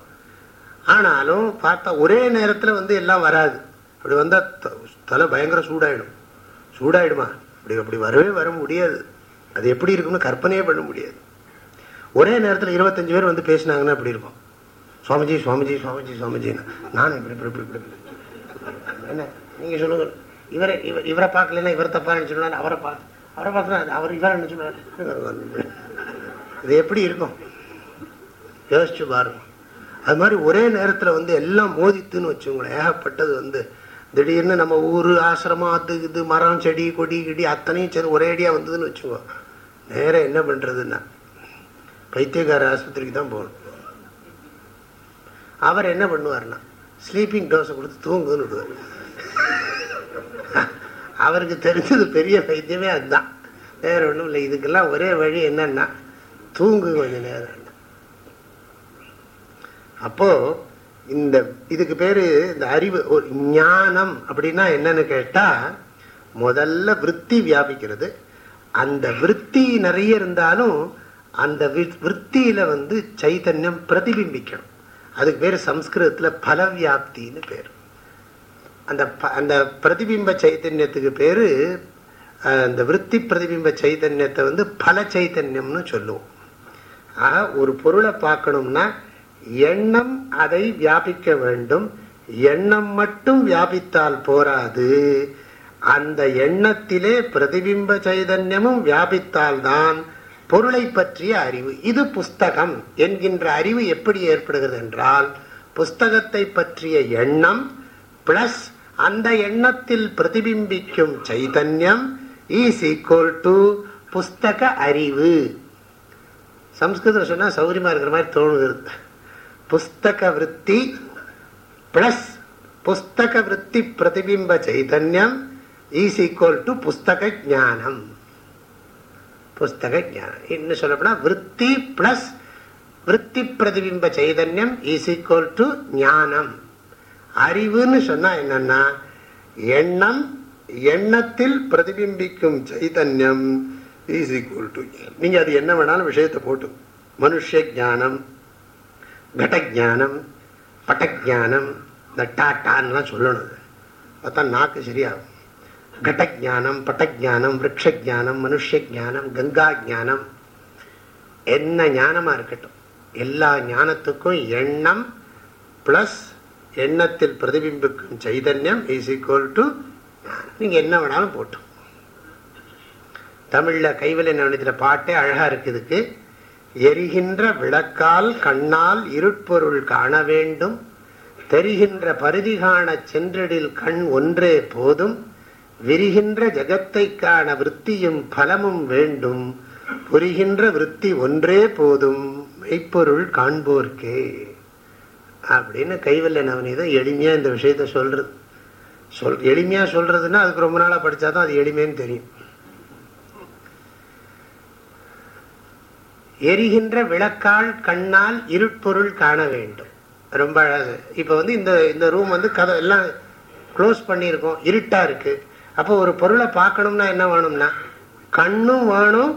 ஆனாலும் பார்த்தா ஒரே நேரத்தில் வந்து எல்லாம் வராது. அப்படி வந்தால் த- தலை பயங்கர சூடாயிடும். சூடாயிடுமா? அப்படி அப்படி வரவே வர முடியாது. அது எப்படி இருக்கும்னு கற்பனையே பண்ண முடியாது. ஒரே நேரத்தில் இருபத்தஞ்சு பேர் வந்து பேசினாங்கன்னா அப்படி இருக்கும்? சுவாமிஜி சுவாமிஜி சுவாமிஜி சுவாமிஜின்னு. நானும் இப்படி இப்படி இப்படி இப்படி என்ன? நீங்கள் சொல்லுங்க. இவரை இவர் இவரை பார்க்கலன்னா இவர் தப்பா நினைச்சுடுவாரு அவரை பார்த்து அவரை பார்க்கணும் அவர் இவரை நினைச்சுடுவாரு இது எப்படி இருக்கும்? யோசிச்சு பாருங்க. அது மாதிரி ஒரே நேரத்தில் வந்து எல்லாம் மோதித்துன்னு வச்சுக்கோங்களேன். ஏகப்பட்டது வந்து திடீர்னு நம்ம ஊர் ஆசிரமம் அது இது மரம் செடி கொடி கிடி அத்தனையும் சரி ஒரே அடியாக வந்ததுன்னு வச்சுக்கோ. நேரம் என்ன பண்ணுறதுன்னா பைத்தியக்கார ஆஸ்பத்திரிக்கு தான் போகணும். அவர் என்ன பண்ணுவார்னா ஸ்லீப்பிங் டோஸை கொடுத்து தூங்குன்னு விடுவார். அவருக்கு தெரிஞ்சது பெரிய பைத்தியமே அதுதான். வேற ஒன்றும் இல்லை. இதுக்கெல்லாம் ஒரே வழி என்னன்னா தூங்கு கொஞ்சம் நேரம். அப்போ இந்த இதுக்கு பேரு இந்த அறிவு ஒரு ஞானம் அப்படின்னா என்னன்னு கேட்டா முதல்ல விற்பி வியாபிக்கிறது. அந்த விற்பி நிறைய இருந்தாலும் அந்த விற்பியில வந்து சைத்தன்யம் பிரதிபிம்பிக்கணும். அதுக்கு பேர் சம்ஸ்கிருதத்துல பலவியாப்தின்னு பேர். அந்த அந்த பிரதிபிம்ப சைத்தன்யத்துக்கு பேரு அந்த விற்பி பிரதிபிம்ப சைத்தன்யத்தை வந்து பல சைத்தன்யம்னு சொல்லுவோம். ஆக ஒரு பொருளை பார்க்கணும்னா எண்ணம் அதை வியாபிக்க வேண்டும். எண்ணம் மட்டும் வியாபித்தால் போராது. அந்த எண்ணத்திலே பிரதிபிம்ப சைதன்யமும் வியாபித்தால்தான் பொருளை பற்றிய அறிவு. இது புஸ்தகம் என்கின்ற அறிவு எப்படி ஏற்படுகிறது என்றால் புஸ்தகத்தை பற்றிய எண்ணம் பிளஸ் அந்த எண்ணத்தில் பிரதிபிம்பிக்கும் சைதன்யம் ஈஸ் ஈக்குவல் டு புஸ்தக அறிவு. சம்ஸ்கிருதம் சொன்னால் சௌகரியமாக இருக்கிற மாதிரி தோணுகிறது புஸ்தக விற்பி பிளஸ் புஸ்தக விற்பி பிரதிபிம்ப சைதன்யம் இஸ் ஈக்குவல் டு புஸ்தக ஜானம் புஸ்தக ஜானம் இன்னும் சொல்லப்போனா விற்பி பிளஸ் விற்பி பிரதிபிம்ப சைதன்யம் இஸ் ஈக்குவல் டு ஞானம் அறிவுன்னு சொன்னா என்னன்னா எண்ணம் எண்ணத்தில் பிரதிபிம்பிக்கும் சைதன்யம் இஸ் ஈக்குவல் டு நீங்க அது என்ன வேணாலும் விஷயத்தை போட்டு மனுஷ ஜானம் கடஜானம் பட்டஜானம் இந்த டாட்டான்லாம் சொல்லணும். பார்த்தா நாக்கு சரியாகும். கடஜானம் பட்டஜானம் விரக்ஷானம் மனுஷானம் கங்கா ஜானம் என்ன ஞானமா இருக்கட்டும். எல்லா ஞானத்துக்கும் எண்ணம் ப்ளஸ் எண்ணத்தில் பிரதிபிம்பிக்கும் சைதன்யம் இஸ் ஈக்குவல் டு நீங்க என்ன வேணாலும் போட்டும். தமிழ்ல கைவலை நவனத்துல பாட்டே அழகா இருக்குதுக்கு எரிகின்ற விளக்கால் கண்ணால் இருட்பொருள் காண வேண்டும். தெரிகின்ற பருதி காண சென்றடில் கண் ஒன்றே போதும். விரிகின்ற ஜகத்தை காண விற்த்தியும் பலமும் வேண்டும். புரிகின்ற விற்பி ஒன்றே போதும். மெய்ப்பொருள் காண்போர்க்கே. அப்படின்னு கைவல்ல நவனிதான் எளிமையா இந்த விஷயத்த சொல்றது. சொல் எளிமையா சொல்றதுன்னா அதுக்கு ரொம்ப நாளா படிச்சாதான் அது எளிமைன்னு தெரியும். எரிகின்ற விளக்கால் கண்ணால் இருட்பொருள் காண வேண்டும். ரொம்ப அழகு. இப்போ வந்து இந்த இந்த ரூம் வந்து கதை எல்லாம் க்ளோஸ் பண்ணியிருக்கோம். இருட்டாக இருக்குது அப்போ ஒரு பொருளை பார்க்கணும்னா என்ன வேணும்னா கண்ணும் வேணும்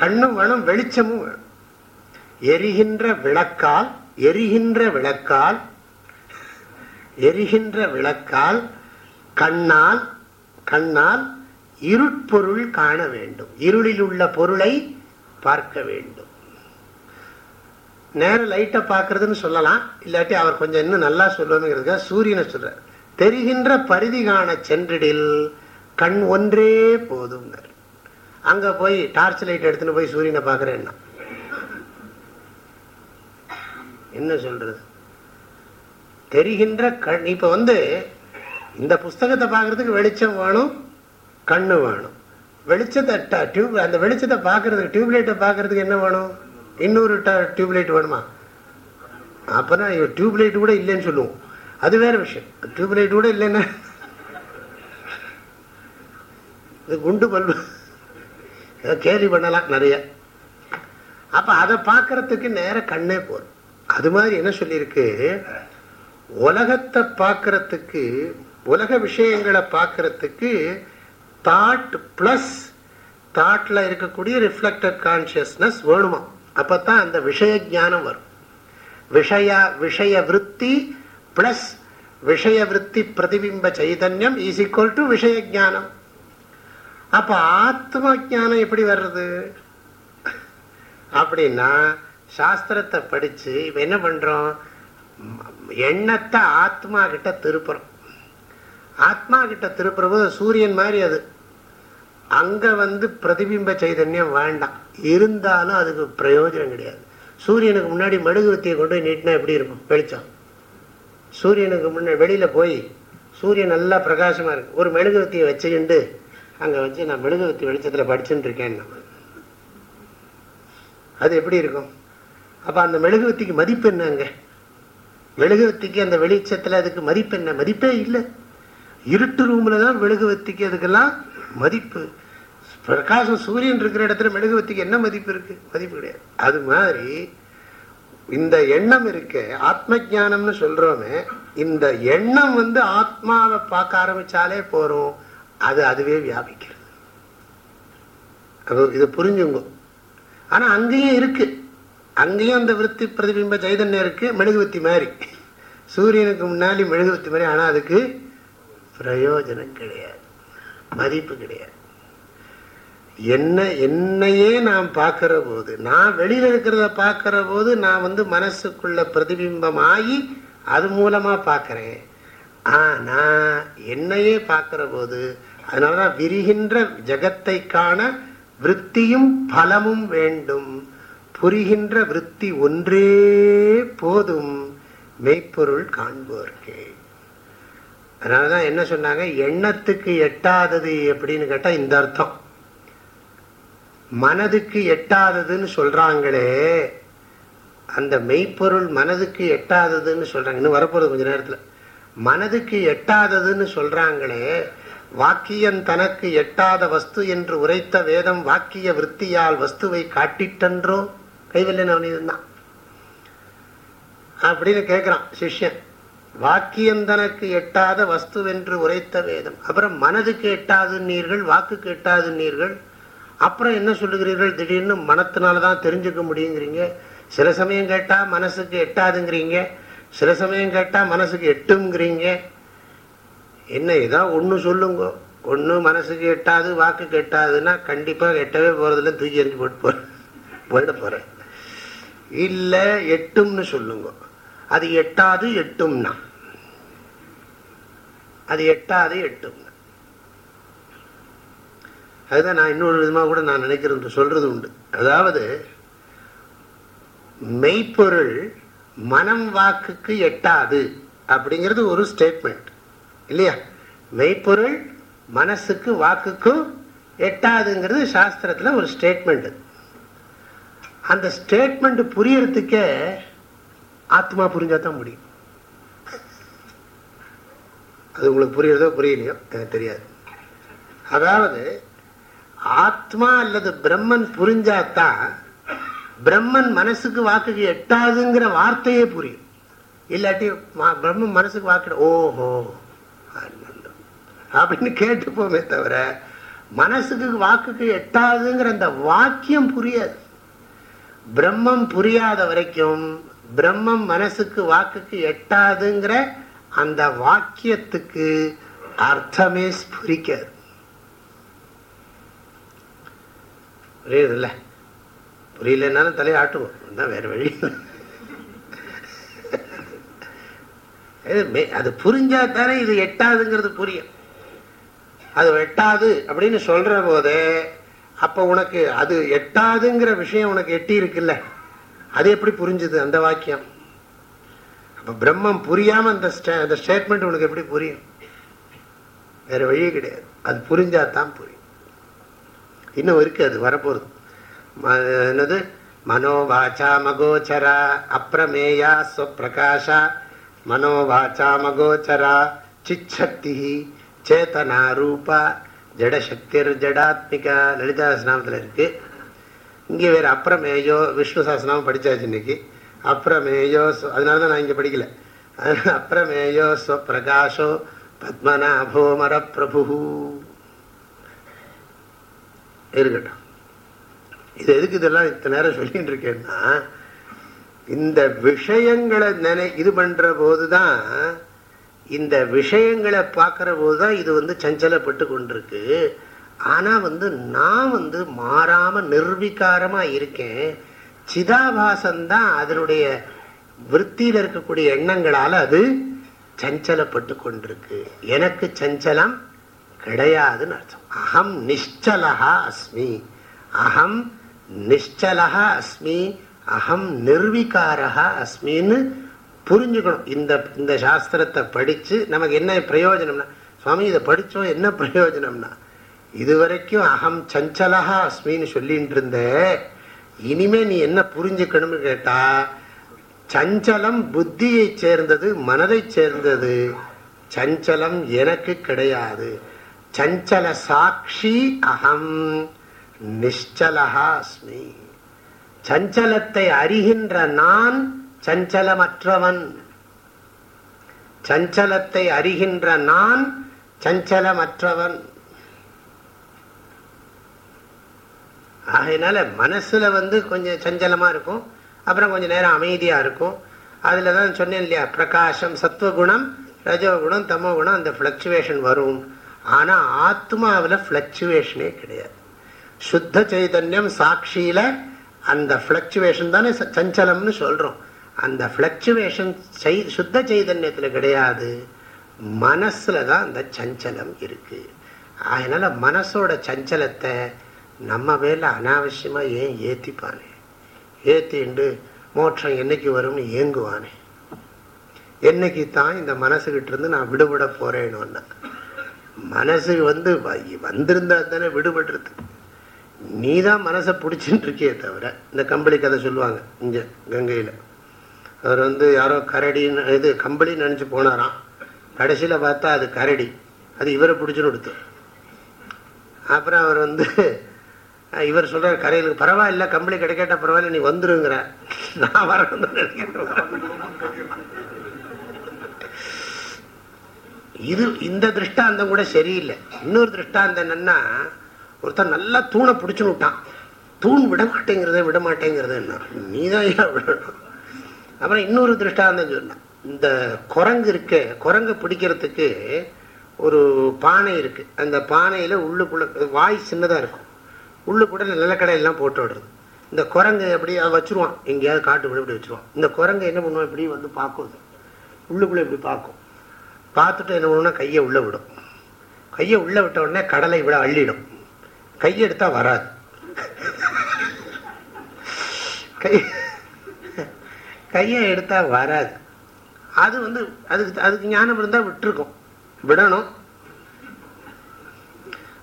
கண்ணும் வேணும் வெளிச்சமும் வேணும். எரிகின்ற விளக்கால் எரிகின்ற விளக்கால் எரிகின்ற விளக்கால் கண்ணால் கண்ணால் இருட்பொருள் காண வேண்டும். இருளில் உள்ள பொருளை பார்க்க வேண்டும். நேரம் லைட்டை பார்க்கறதுன்னு சொல்லலாம். இல்லாட்டி அவர் கொஞ்சம் இன்னும் நல்லா சொல்லுவாங்கிறதுக்காக சூரியனை சொல்றார். தெரிகின்ற பரிதி காண சென்றிடில் கண் ஒன்றே போதும் அங்க போய் டார்ச் லைட் எடுத்துன்னு போய் சூரியனை பாக்குறேன்னா என்ன சொல்றது? தெரிகின்ற கண் இப்ப வந்து இந்த புஸ்தகத்தை பார்க்கறதுக்கு வெளிச்சம் வேணும். கண்ணு வேணும். வெளிச்சத்தை டியூப் அந்த வெளிச்சத்தை பாக்குறதுக்கு டியூப்லைட்டை பாக்குறதுக்கு என்ன வேணும்? இன்னொரு டியூப்லைட் வேணுமா? அப்போனா டியூப்லைட் கூட இல்லைன்னு சொல்லுவோம். அது வேற விஷயம். டியூப்லைட் கூட இல்லைன்னா இது குண்டு பல்பு. கேள்வி பண்ணலாம் நிறைய. அப்ப அதை பார்க்கறதுக்கு நேர கண்ணே போதும். அது மாதிரி என்ன சொல்லியிருக்கு? உலகத்தை பார்க்கறதுக்கு உலக விஷயங்களை பார்க்கறதுக்கு தாட் பிளஸ் தாட்ல இருக்கக்கூடிய ரிஃப்ளெக்டட் கான்சியஸ்னஸ் வேணுமா? அப்பதான் அந்த விஷய ஜானம் வரும். விஷய விஷய விற்பி பிளஸ் விஷய விற்பி பிரதிபிம்ப சைதன்யம் இஸ் ஈக்குவல் டு விஷய ஜானம் அப்போ ஆத்ம ஜானம் எப்படி வர்றது? அப்படின்னா சாஸ்திரத்தை படிச்சு இப்போ என்ன பண்றோம்? எண்ணத்தை ஆத்மா கிட்ட திருப்புறோம். ஆத்மா கிட்ட திருப்புற போது சூரியன் மாதிரி அது. அங்க வந்து பிரதிபிம்ப சைதன்யம் வேண்டாம். இருந்தாலும் அதுக்கு பிரயோஜனம் கிடையாது. சூரியனுக்கு முன்னாடி மெழுகுவத்தியை கொண்டு போய் நீட்டினா எப்படி இருக்கும்? வெளிச்சம். சூரியனுக்கு முன்னே வெளியில போய் சூரியன் நல்லா பிரகாசமா இருக்கு. ஒரு மெழுகுவத்தியை வச்சுக்கிண்டு அங்க வச்சு நான் மெழுகுவத்தி வெளிச்சத்துல படிச்சுட்டு இருக்கேன். அது எப்படி இருக்கும்? அப்ப அந்த மெழுகுவத்திக்கு மதிப்பு என்னங்க மெழுகுவத்திக்கு அந்த வெளிச்சத்துல அதுக்கு மதிப்பு என்ன? மதிப்பே இல்லை. இருட்டு ரூம்ல தான் மெழுகுவத்திக்கு அதுக்கெல்லாம் மதிப்பு. பிரகாசம் சூரியன் இருக்கிற இடத்துல மெழுகுவத்திக்கு என்ன மதிப்பு இருக்கு? மதிப்பு கிடையாது. அது மாதிரி இந்த எண்ணம் இருக்கு ஆத்ம ஜானம்னு சொல்றோமே இந்த எண்ணம் வந்து ஆத்மாவை பார்க்க ஆரம்பிச்சாலே போறோம். அது அதுவே வியாபிக்கிறது. அது இதை புரிஞ்சுங்க. ஆனா அங்கேயும் இருக்கு. அங்கேயும் அந்த விற்பி பிரதிபிம்ப சைதன்யம் இருக்கு மெழுகுவத்தி மாதிரி. சூரியனுக்கு முன்னாடி மெழுகுவத்தி மாதிரி ஆனா அதுக்கு பிரயோஜனம் கிடையாது. மதிப்பு கிடையாது. என்ன என்னையே நான் பார்க்கிற போது நான் வெளியில் இருக்கிறத பார்க்கிற போது நான் வந்து மனசுக்குள்ள பிரதிபிம்பம் ஆகி அது மூலமாக பார்க்குறேன். ஆனால் என்னையே பார்க்குற போது அதனால தான் விரிகின்ற ஜகத்தை காண விற்த்தியும் பலமும் வேண்டும். புரிகின்ற விற்பி ஒன்றே போதும் மெய்ப்பொருள் காண்போர்க்கே. அதனாலதான் என்ன சொன்னாங்க? எண்ணத்துக்கு எட்டாதது எப்படின்னு கேட்டால் இந்த அர்த்தம். மனதுக்கு எட்டாததுன்னு சொல்றாங்களே அந்த மெய்ப்பொருள் மனதுக்கு எட்டாததுன்னு சொல்றாங்க. இன்னும் வரப்போறது கொஞ்ச நேரத்துல. மனதுக்கு எட்டாததுன்னு சொல்றாங்களே வாக்கியம் தனக்கு எட்டாத வஸ்து என்று உரைத்த வேதம் வாக்கிய விற்த்தியால் வஸ்துவை காட்டிட்டன்றோ? கைவல்லன் அவனிதான் அப்படின்னு கேட்கிறான் சிஷ்யன். வாக்கியம் தனக்கு எட்டாத வஸ்து என்று உரைத்த வேதம். அப்புறம் மனதுக்கு எட்டாதுன்னீர்கள் நீர்கள் வாக்குக்கு எட்டாது நீர்கள் அப்புறம் என்ன சொல்லுகிறீர்கள்? திடீர்னு மனத்தினாலதான் தெரிஞ்சுக்க முடியுங்கிறீங்க. சில சமயம் கேட்டால் மனசுக்கு எட்டாதுங்கிறீங்க. சில சமயம் கேட்டால் மனசுக்கு எட்டுங்கிறீங்க என்ன இதான் ஒண்ணு சொல்லுங்க. ஒண்ணு மனசுக்கு எட்டாது வாக்கு கெட்டாதுன்னா கண்டிப்பாக எட்டவே போறதுல தூக்கி எறிஞ்சு போட்டு போகிறேன் போயிட போறேன். இல்லை எட்டும்னு சொல்லுங்க. அது எட்டாது எட்டும்னா. அது எட்டாது எட்டும்னா. அதுதான் நான் இன்னொரு விதமா கூட நான் நினைக்கிறது சொல்றது உண்டு. அதாவது மெய்ப்பொருள் மனம் வாக்குக்கு எட்டாது அப்படிங்கிறது ஒரு ஸ்டேட்மெண்ட் இல்லையா? மெய்ப்பொருள் மனசுக்கு வாக்குக்கும் எட்டாதுங்கிறது சாஸ்திரத்துல ஒரு ஸ்டேட்மெண்ட் அந்த ஸ்டேட்மெண்ட் புரியறதுக்கே ஆத்மா புரிஞ்சாதான் முடியும். அது உங்களுக்கு புரியறதோ புரியலையோ எனக்கு தெரியாது. அதாவது ஆத்மா அல்லது பிரம்மன் புரிஞ்சாதான் பிரம்மன் மனசுக்கு வாக்குக்கு எட்டாதுங்கிற வார்த்தையே புரியும். இல்லாட்டி பிரம்மன் மனசுக்கு வாக்கு ஓஹோ அப்படின்னு கேட்டுப்போமே தவிர மனசுக்கு வாக்குக்கு எட்டாதுங்கிற அந்த வாக்கியம் புரியாது. பிரம்மம் புரியாத வரைக்கும் பிரம்மம் மனசுக்கு வாக்குக்கு எட்டாதுங்கிற அந்த வாக்கியத்துக்கு அர்த்தமே ஸ்புரிக்காது. புரியுது இல்ல புரியலன்னாலும் தான் வேற வழி அது புரிஞ்சா தானே இது எட்டாதுங்கிறது புரியும். அது எட்டாது அப்படின்னு சொல்ற போதே அப்ப உனக்கு அது எட்டாதுங்கிற விஷயம் உனக்கு எட்டி இருக்குல்ல? அது எப்படி புரிஞ்சுது அந்த வாக்கியம்? அப்ப பிரம்மம் புரியாம அந்த அந்த ஸ்டேட்மெண்ட் உனக்கு எப்படி புரியும்? வேற வழியே கிடையாது. அது புரிஞ்சாதான் புரியும். இன்னும் இருக்கு அது வரப்போகுது. என்னது? மனோவாச்சா மகோச்சரா அப்பிரமேயா ஸ்வப்பிரகாஷா மனோவாச்சா மகோச்சரா சிச்சக்தி சேதனா ரூபா ஜடசக்திர் ஜடாத்மிகா. லலிதா இருக்கு. இங்கே வேறு அப்புறமேயோ விஷ்ணு சாஸ்திரநாமம் படிச்சாச்சு இன்னைக்கு. அப்புறமேயோ அதனால தான் நான் இங்கே படிக்கல. அப்புறமேயோ ஸ்வப்பிரகாஷோ பத்மநாபோமர பிரபு இருக்கட்டும். இது எதுக்கு இதெல்லாம் இத்தனை நேரம் சொல்லிட்டு இருக்கேன்னா இந்த விஷயங்களை நினை இது பண்ற போதுதான் இந்த விஷயங்களை போது தான் இது வந்து சஞ்சலப்பட்டு கொண்டிருக்கு. ஆனால் வந்து நான் வந்து மாறாமல் நிர்வீகாரமாக இருக்கேன். சிதாபாசந்தான் அதனுடைய விற்த்தியில் இருக்கக்கூடிய எண்ணங்களால் அது சஞ்சலப்பட்டு கொண்டிருக்கு. எனக்கு சஞ்சலம் கிடையாதுன்னு அர்த்தம். அகம் நிஷ்சலகா அஸ்மி. அகம் நிஷ்சலகா அஸ்மி. அகம் நிர்விகாரா அஸ்மின்னு புரிஞ்சுக்கணும். இந்த இந்த சாஸ்திரத்தை படித்து நமக்கு என்ன பிரயோஜனம்னா சுவாமி இதை படித்தோம் என்ன பிரயோஜனம்னா இதுவரைக்கும் அகம் சஞ்சலா அஸ்மின்னு சொல்லிட்டு இருந்த இனிமே நீ என்ன புரிஞ்சுக்கணும்னு கேட்டா சஞ்சலம் புத்தியை சேர்ந்தது மனதை சேர்ந்தது. சஞ்சலம் எனக்கு கிடையாது. சஞ்சல சாட்சி அகம் நிஷ்சலகா அஸ்மி. சஞ்சலத்தை அறிகின்ற நான் சஞ்சலமற்றவன். சஞ்சலத்தை அறிகின்ற நான் சஞ்சலமற்றவன். ஆகையினால மனசுல வந்து கொஞ்சம் சஞ்சலமா இருக்கும். அப்புறம் கொஞ்சம் நேரம் அமைதியா இருக்கும். அதுலதான் சொன்னேன் இல்லையா பிரகாசம் சத்துவகுணம் ரஜோகுணம் தமோ குணம் அந்த பிளக்சுவேஷன் வரும். ஆனா ஆத்மாவில் பிளக்சுவேஷனே கிடையாது. சுத்த சைதன்யம் சாட்சியில அந்த பிளக்சுவேஷன் தானே சஞ்சலம்னு சொல்றோம். அந்த பிளக்சுவேஷன் சுத்த சைதன்யத்துல கிடையாது. மனசுலதான் அந்த சஞ்சலம் இருக்கு. அதனால மனசோட சஞ்சலத்தை நம்ம மேல அனாவசியமா ஏன் ஏத்திப்பானே? ஏத்திண்டு மோட்சம் என்னைக்கு வரும்னு ஏங்குவானே? என்னைக்கு தான் இந்த மனசுகிட்ட இருந்து நான் விடுபட போறேன்னு மனசு வந்து வந்திருந்தா தானே விடுபடுறது. நீ தான் மனசை பிடிச்சின்னு இருக்கியே தவிர இந்த கம்பளி கதை சொல்லுவாங்க இங்க கங்கையில. அவர் வந்து யாரோ கரடின்னு இது கம்பளின்னு நினைச்சு போனாராம். கடைசியில் பார்த்தா அது கரடி. அது இவரை பிடிச்சுன்னு கொடுத்து. அப்புறம் அவர் வந்து இவர் சொல்ற கரையிலுக்கு பரவாயில்ல கம்பளி கிடைக்காட்டா பரவாயில்ல நீ வந்துருங்கிற. நான் வரணும் இது இந்த திருஷ்டாந்தம் கூட சரியில்லை. இன்னொரு திருஷ்டாந்தம் என்னன்னா ஒருத்தன் நல்லா தூணை பிடிச்சுன்னு விட்டான். தூண் விட மாட்டேங்கிறத விட என்ன நீதான் ஏன் விடணும் அப்புறம் இன்னொரு திருஷ்டாந்தம் சொன்னான். இந்த குரங்கு இருக்க குரங்கு பிடிக்கிறதுக்கு ஒரு பானை இருக்கு. அந்த பானையில உள்ளுக்குள்ள வாய் சின்னதாக இருக்கும். உள்ளுக்குள்ள நிலக்கடையெல்லாம் போட்டு விடுறது. இந்த குரங்கு எப்படி அதை வச்சுருவான். எங்கேயாவது காட்டு விட இப்படி வச்சுருவான். இந்த குரங்கு என்ன பண்ணுவோம் இப்படி வந்து பார்க்கும் உள்ளுக்குள்ளே இப்படி பார்க்கும். பார்த்துட்டு என்ன பண்ணுவோம்னா கையை உள்ள விடும். கையை உள்ள விட்ட உடனே கடலை விட அள்ளிடும். கையெடுத்தால் வராது. கை கையை எடுத்தால் வராது. அது வந்து அதுக்கு அதுக்கு ஞானம் இருந்தால் விட்டுருக்கும். விடணும்.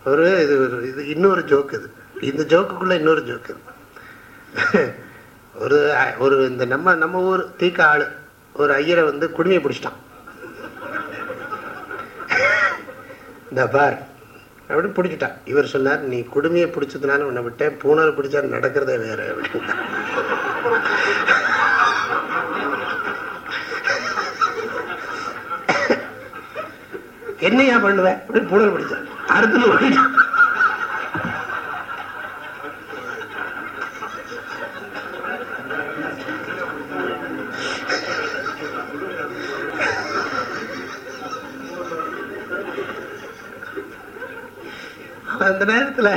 ஒரு இது இது இன்னொரு ஜோக்கு இது. இந்த ஜோக்குக்குள்ள இன்னொரு ஜோக்கு இது. ஒரு ஒரு இந்த நம்ம நம்ம ஊர் தீக்க ஆள் ஒரு ஐயரை வந்து குடுமையை பிடிச்சிட்டான். இந்த பார் அப்படின்னு பிடிச்சிட்டான். இவர் சொன்னார் நீ குடுமையை பிடிச்சதுனால உன்னை விட்டேன். பூனை பிடிச்சா நடக்கிறதே வேற. அப்படின்னு என்னையா பண்ணுவேன் அப்படின்னு பூனை பிடிச்சான். அறுத்துன்னு அந்த நேரத்துல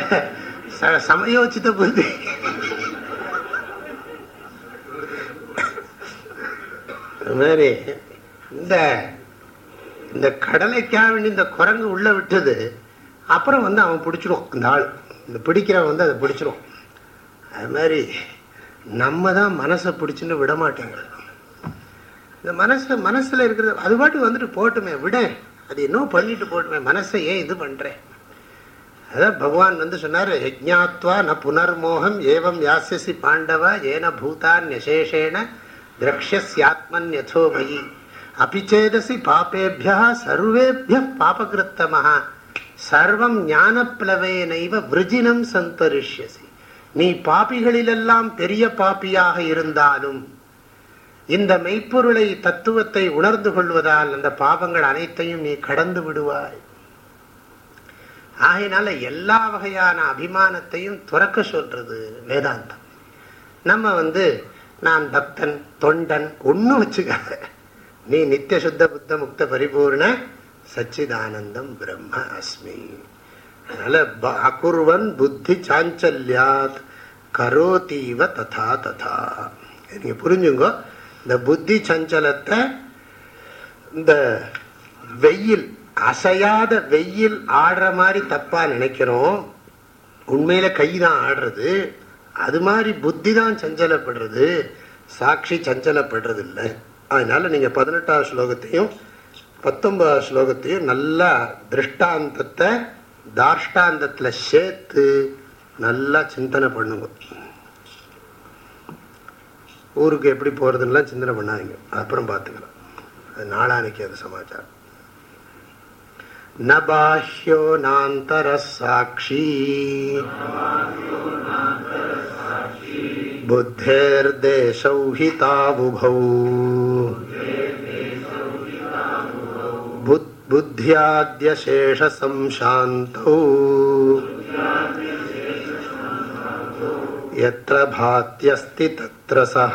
சமயோச்சித்த புத்தி மாதிரி இந்த இந்த கடலைக்காக வேண்டி இந்த குரங்கு உள்ள விட்டது அப்புறம் வந்து அவன் பிடிச்சிருவான் அந்த ஆள். இந்த பிடிக்கிறவன் வந்து அதை பிடிச்சிருவான். அது மாதிரி நம்ம தான் மனசை பிடிச்சின்னு விட மாட்டேங்கிறோம் இந்த மனசு மனசுல இருக்கிறது அது பாட்டு வந்துட்டு போட்டுமே விட. அது இன்னும் பண்ணிட்டு போட்டுமே மனசை ஏன் இது பண்றேன் அதான் பகவான் வந்து சொன்னார் யஜ்ஞாத்வா ந புனர்மோகம் ஏவம் யாசியசி பாண்டவ ஏன பூதான் யசேஷேன திரக்ஷியாத்மன் யசோ மயி அபிச்சேதசி பாப்பேபியா சர்வேபிய பாபகிருத்தமாக சர்வம் ஞானப்பிளவேனைவ விரஜினம் சந்தரிஷ்யசி நீ பாப்பிகளிலெல்லாம் பெரிய பாப்பியாக இருந்தாலும் இந்த மெய்ப்பொருளை தத்துவத்தை உணர்ந்து கொள்வதால் அந்த பாவங்கள் அனைத்தையும் நீ கடந்து விடுவாய் ஆகையினால எல்லா வகையான அபிமானத்தையும் துறக்க சொல்றது வேதாந்தம். நம்ம வந்து நான் பக்தன் தொண்டன் ஒன்னும் வச்சுக்காத. நீ நித்திய சுத்த புத்த முக்த பரிபூர்ண சச்சிதானந்தம் பிரம்ம அஸ்மி. அதனால அகுர்வன் புத்தி சாஞ்சல்யாத் கரோதீவ ததா ததா. நீங்க புரிஞ்சுங்க. இந்த புத்தி சஞ்சலத்தை இந்த வெயில் அசையாத வெயில் ஆடுற மாதிரி தப்பா நினைக்கிறோம். உண்மையில கை தான் ஆடுறது. அது மாதிரி புத்தி தான் சஞ்சலப்படுறது. சாட்சி சஞ்சலப்படுறது இல்லை அதனால நீங்க பதினெட்டாவது ஸ்லோகத்தையும் பத்தொன்பதாவது ஸ்லோகத்தையும் நல்லா திருஷ்டாந்தத்தை தார்ஷ்டாந்தத்துல சேர்த்து நல்லா சிந்தனை பண்ணுங்க. ஊருக்கு எப்படி போறதுன்னெலாம் சிந்தனை பண்ணாதீங்க. அப்புறம் பார்த்துக்கலாம். அது நாளானிக்கு அது சமாச்சாரம். न बाह्यो नान्तरः साक्षी। बुद्धेर्देशौ हि बुद्ध्याद्यशेषसंशान्तौ। यत्र भात्यस्ति तत्र सः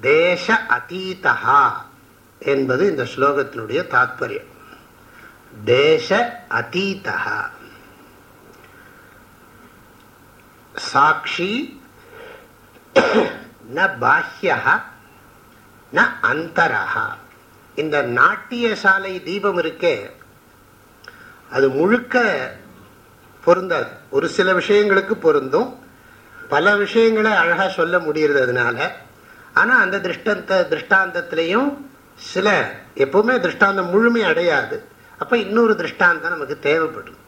தேச அதீதா என்பது இந்த ஸ்லோகத்தினுடைய தாத்பரியம். தேச அதீதா சாட்சி ந பாஹ்யா ந அந்தரா இந்த நாட்டிய சாலை தீபம் இருக்கே அது முழுக்க பொருந்தாது. ஒரு சில விஷயங்களுக்கு பொருந்தும். பல விஷயங்களை அழகாக சொல்ல முடியறது ஆனால் அந்த திருஷ்டந்த திருஷ்டாந்தத்திலையும் சில எப்பவுமே திருஷ்டாந்தம் முழுமை அடையாது. அப்போ இன்னொரு திருஷ்டாந்தம் நமக்கு தேவைப்படும்.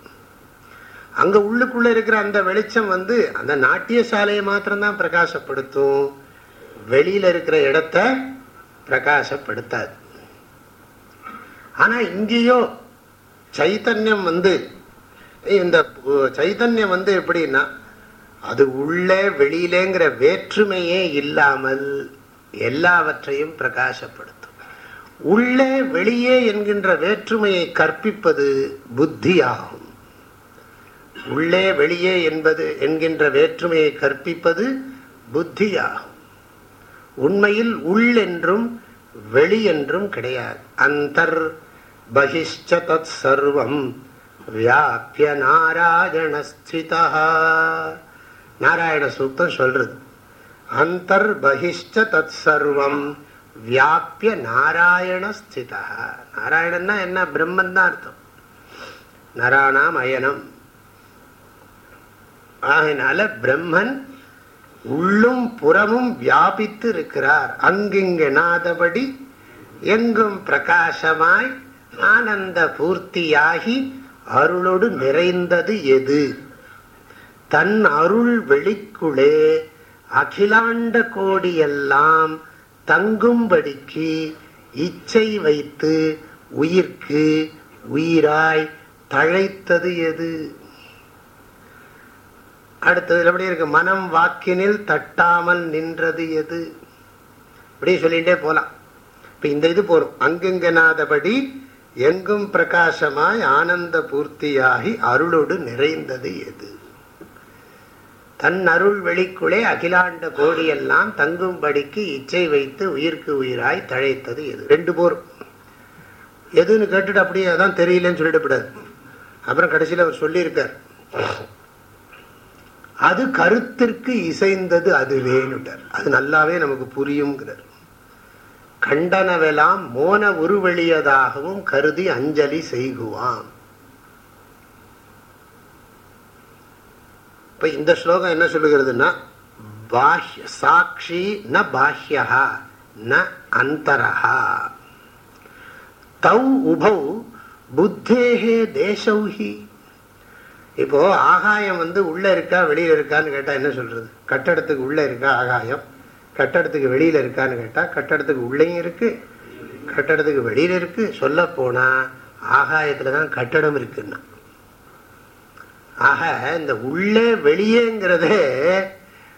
அங்கே உள்ளுக்குள்ளே இருக்கிற அந்த வெளிச்சம் வந்து அந்த நாட்டிய சாலையை மாத்திரம்தான் பிரகாசப்படுத்தும். வெளியில இருக்கிற இடத்த பிரகாசப்படுத்தாது. ஆனால் இங்கேயோ சைத்தன்யம் வந்து இந்த சைத்தன்யம் வந்து எப்படின்னா அது உள்ளே வெளியிலேங்கிற வேற்றுமையே இல்லாமல் எல்லாவற்றையும் பிரகாசப்படுத்தும். உள்ளே வெளியே என்கின்ற வேற்றுமையை கற்பிப்பது புத்தியாகும். உள்ளே வெளியே என்பது என்கின்ற வேற்றுமையை கற்பிப்பது புத்தியாகும். உண்மையில் உள் என்றும் வெளி என்றும் கிடையாது. அந்தர் பகிஷ்ட தத் சர்வம் வியாபிய நாராயணஸ்திதா. நாராயண சூக்தம் சொல்றது. அந்தர்பகிஷ்ட தத் சர்வம் வியாபிய நாராயண ஸ்திதா நாராயணன்னா என்ன பிரம்மன் தான் அர்த்தம் நராணாம் அயனம் ஆகினால பிரம்மன் உள்ளும் புறமும் வியாபித்து இருக்கிறார் அங்கிங்கெனாதபடி எங்கும் பிரகாசமாய் ஆனந்த பூர்த்தியாகி அருளோடு நிறைந்தது எது தன் அருள் வெளிக்குளே அகிலாண்ட கோடியெல்லாம் தங்கும்படிக்கு இச்சை வைத்து உயிர்க்கு உயிராய் தழைத்தது எது? அடுத்தது எப்படி இருக்கு. மனம் வாக்கினில் தட்டாமல் நின்றது எது? இப்படி சொல்லிட்டே போலாம். இப்ப இந்த இது போறோம். அங்குங்கனாதபடி எங்கும் பிரகாசமாய் ஆனந்த பூர்த்தியாகி அருளோடு நிறைந்தது எது? தன் அருள் வெளிக்குளே அகிலாண்ட கோடியெல்லாம் தங்கும்படிக்கு இச்சை வைத்து உயிர்க்கு உயிராய் தழைத்தது எது? ரெண்டு போர். எதுன்னு கேட்டுட்டு அப்படியே அதான் தெரியலன்னு சொல்லிடக்கூடாது அப்புறம் கடைசியில் அவர் சொல்லியிருக்கார். அது கருத்திற்கு இசைந்தது அதுவேனுட்டார். அது நல்லாவே நமக்கு புரியுங்கிறார் கண்டனவெல்லாம் மோன உருவெளியதாகவும் கருதி அஞ்சலி செய்குவான் இப்போ இந்த ஸ்லோகம் என்ன சொல்லுகிறதுனா பாஹ்ய சாட்சி ந பாஹ்யா ந அந்தரஹா. தௌ உபௌ புத்தேகே தேசௌஹி. இப்போ ஆகாயம் வந்து உள்ளே இருக்கா வெளியில் இருக்கான்னு கேட்டால் என்ன சொல்கிறது கட்டடத்துக்கு உள்ளே இருக்கா ஆகாயம்? கட்டடத்துக்கு வெளியில் இருக்கான்னு கேட்டால் கட்டடத்துக்கு உள்ளேயும் இருக்கு கட்டடத்துக்கு வெளியில் இருக்கு. சொல்லப்போனால் ஆகாயத்தில் ஆகாயத்துலதான் கட்டடம் இருக்குன்னா. ஆக இந்த உள்ளே வெளியேங்கிறதே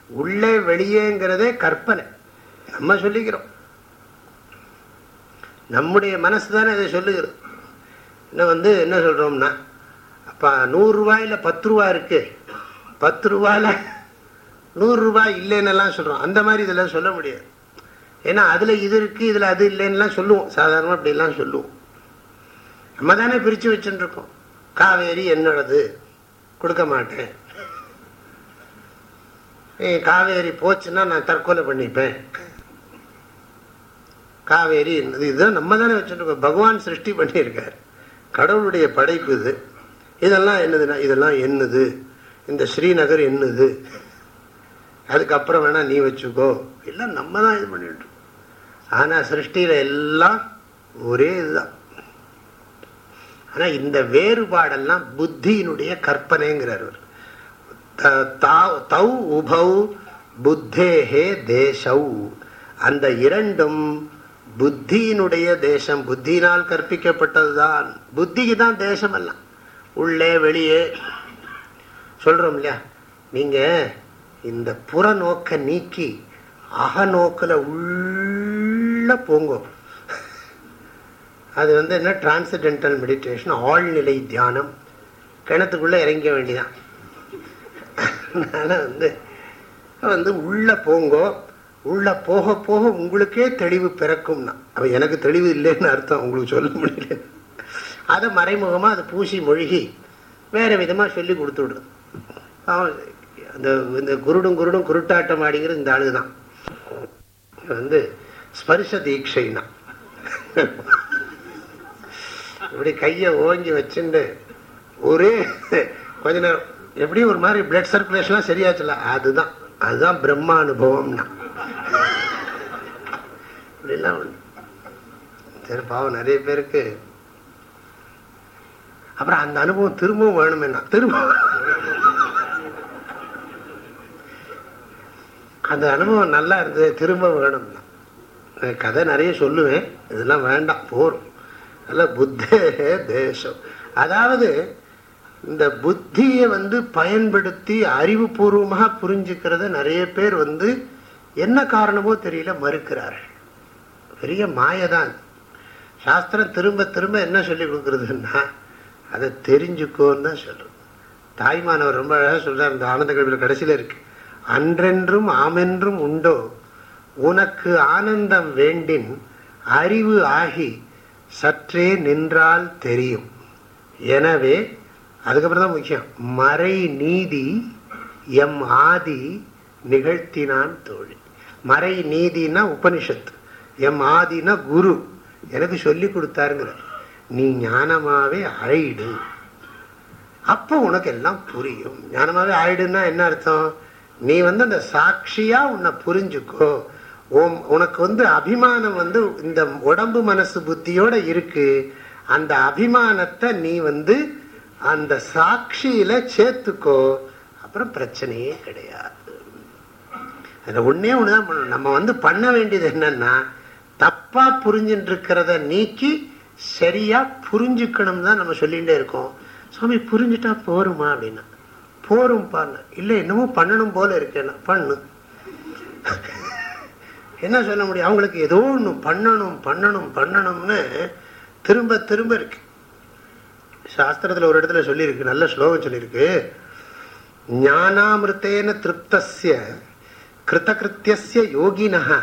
உள்ளே வெளியேங்கிறதே கற்பனை. நம்ம சொல்லிக்கிறோம். நம்முடைய மனசு தானே இதை சொல்லுகிறது. இன்னும் வந்து என்ன சொல்றோம்னா அப்போ நூறுரூவாயில் பத்து ரூபா இருக்கு. பத்து ரூபாயில நூறு ரூபாய் இல்லைன்னு சொல்றோம். அந்த மாதிரி இதெல்லாம் சொல்ல முடியாது. ஏன்னா அதுல இது இருக்கு இதுல அது இல்லைன்னு சொல்லுவோம். சாதாரணமா அப்படி எல்லாம் சொல்லுவோம். நம்ம தானே பிரிச்சு வச்சுட்டுருக்கோம் காவேரி என்னோடது. கொடுக்க மாட்டேன். காவேரி போச்சுன்னா நான் தற்கொலை பண்ணிப்பேன். காவேரி என்னது இதுதான் நம்ம தானே வச்சுருக்கோம். பகவான் சிருஷ்டி பண்ணியிருக்காரு. கடவுளுடைய படைப்பு இது. இதெல்லாம் என்னதுன்னா இதெல்லாம் என்னது? இந்த ஸ்ரீநகர் என்னது? அதுக்கப்புறம் வேணா நீ வச்சுக்கோ. எல்லாம் நம்ம தான் இது பண்ணிட்டு ஆனா சிருஷ்டியில எல்லாம் ஒரே இதுதான். ஆனா இந்த வேறுபாடெல்லாம் புத்தியினுடைய கற்பனைங்கிறார் த- தா- தௌ உபௌ புத்தேஹே தேசௌ. அந்த இரண்டும் புத்தியினுடைய தேசம். புத்தியினால் கற்பிக்கப்பட்டதுதான். புத்திக்கு தான் தேசம் எல்லாம் உள்ளே வெளியே. சொல்றோம் இல்லையா? நீங்க இந்த புறநோக்க நீக்கி அகநோக்கில் உள்ள போங்கோ. அது வந்து என்ன டிரான்சிடென்டல் மெடிடேஷன் ஆழ்நிலை தியானம். கிணத்துக்குள்ளே இறங்க வேண்டிதான். அதனால் வந்து வந்து உள்ளே போங்கோ உள்ள போக போக உங்களுக்கே தெளிவு பிறக்கும்னா. அப்ப எனக்கு தெளிவு இல்லைன்னு அர்த்தம் உங்களுக்கு சொல்ல முடியல. அதை மறைமுகமாக அது பூசி மொழிகி வேறு விதமாக சொல்லி கொடுத்து விடுறது. அந்த இந்த குருடும் குருடும் குருட்டாட்டம் ஆடிங்கிறது இந்த ஆளு தான் வந்து ஸ்பர்ஷ தீட்சைனா இப்படி கையை ஓங்கி வச்சுட்டு ஒரே கொஞ்ச நேரம். எப்படி ஒரு மாதிரி பிளட் சர்க்குலேஷன்லாம் சரியாச்சுல. அதுதான். அதுதான் பிரம்மா அனுபவம்னா இப்படிலாம் சரி பாவம் நிறைய பேருக்கு. அப்புறம் அந்த அனுபவம் திரும்பவும் வேணுமேனா திரும்ப. அந்த அனுபவம் நல்லா இருந்தது. திரும்ப வேணும்னா கதை நிறைய சொல்லுவேன். இதெல்லாம் வேண்டாம். போரும். அல்ல புத்தே தேசம். அதாவது இந்த புத்தியை வந்து பயன்படுத்தி அறிவுபூர்வமாக புரிஞ்சுக்கிறத நிறைய பேர் வந்து என்ன காரணமோ தெரியல மறுக்கிறார்கள். பெரிய மாயதான். சாஸ்திரம் திரும்ப திரும்ப என்ன சொல்லி கொடுக்குறதுன்னா அதை தெரிஞ்சுக்கோன்னு தான் சொல்றது. தாய்மானவர் ரொம்ப அழகாக சொல்றார் இந்த ஆனந்த கல்வியில் கடைசியில இருக்கு. அன்றென்றும் ஆமென்றும் உண்டோ? உனக்கு ஆனந்தம் வேண்டின் அறிவு ஆகி சற்றே நின்றால் தெரியும். எனவே அதுக்கப்புறம் தான் முக்கியம். மறை நீதி எம் ஆதி நிகழ்த்தினான் தோழி. மறை நீதினா உபனிஷத்து எம் ஆதினா குரு. எனக்கு சொல்லி கொடுத்தாருங்கிற நீ ஞானமாவே ஆயிடு அப்போ உனக்கு எல்லாம் புரியும். ஞானமாவே ஆயிடுன்னா என்ன அர்த்தம்? நீ வந்து அந்த சாட்சியா உன்னை புரிஞ்சுக்கோ. உன்- உனக்கு வந்து அபிமானம் வந்து இந்த உடம்பு மனசு புத்தியோட இருக்கு. அந்த அபிமானத்தை நீ வந்து அந்த சாட்சியில சேர்த்துக்கோ. அப்புறம் பிரச்சனையே கிடையாது. அதில் ஒன்னே ஒண்ணுதான் பண்ணணும். நம்ம வந்து பண்ண வேண்டியது என்னன்னா தப்பா புரிஞ்சுட்டு இருக்கிறத நீக்கி சரியா புரிஞ்சுக்கணும் தான் நம்ம சொல்லிகிட்டே இருக்கோம். சுவாமி புரிஞ்சுட்டா போருமா அப்படின்னா? போரும் பாருங்க இல்லை என்னமோ பண்ணணும் போல இருக்கேன்னா பண்ணு. என்ன சொல்ல முடியும்? அவங்களுக்கு ஏதோ ஒன்று பண்ணணும் பண்ணணும் பண்ணணும்னு திரும்ப திரும்ப இருக்கு. சாஸ்திரத்துல ஒரு இடத்துல சொல்லியிருக்கு நல்ல ஸ்லோகம் சொல்லியிருக்கு. ஞானாமிருத்தேன திருப்தஸ்ய கிருத்தகிருத்திய யோகினா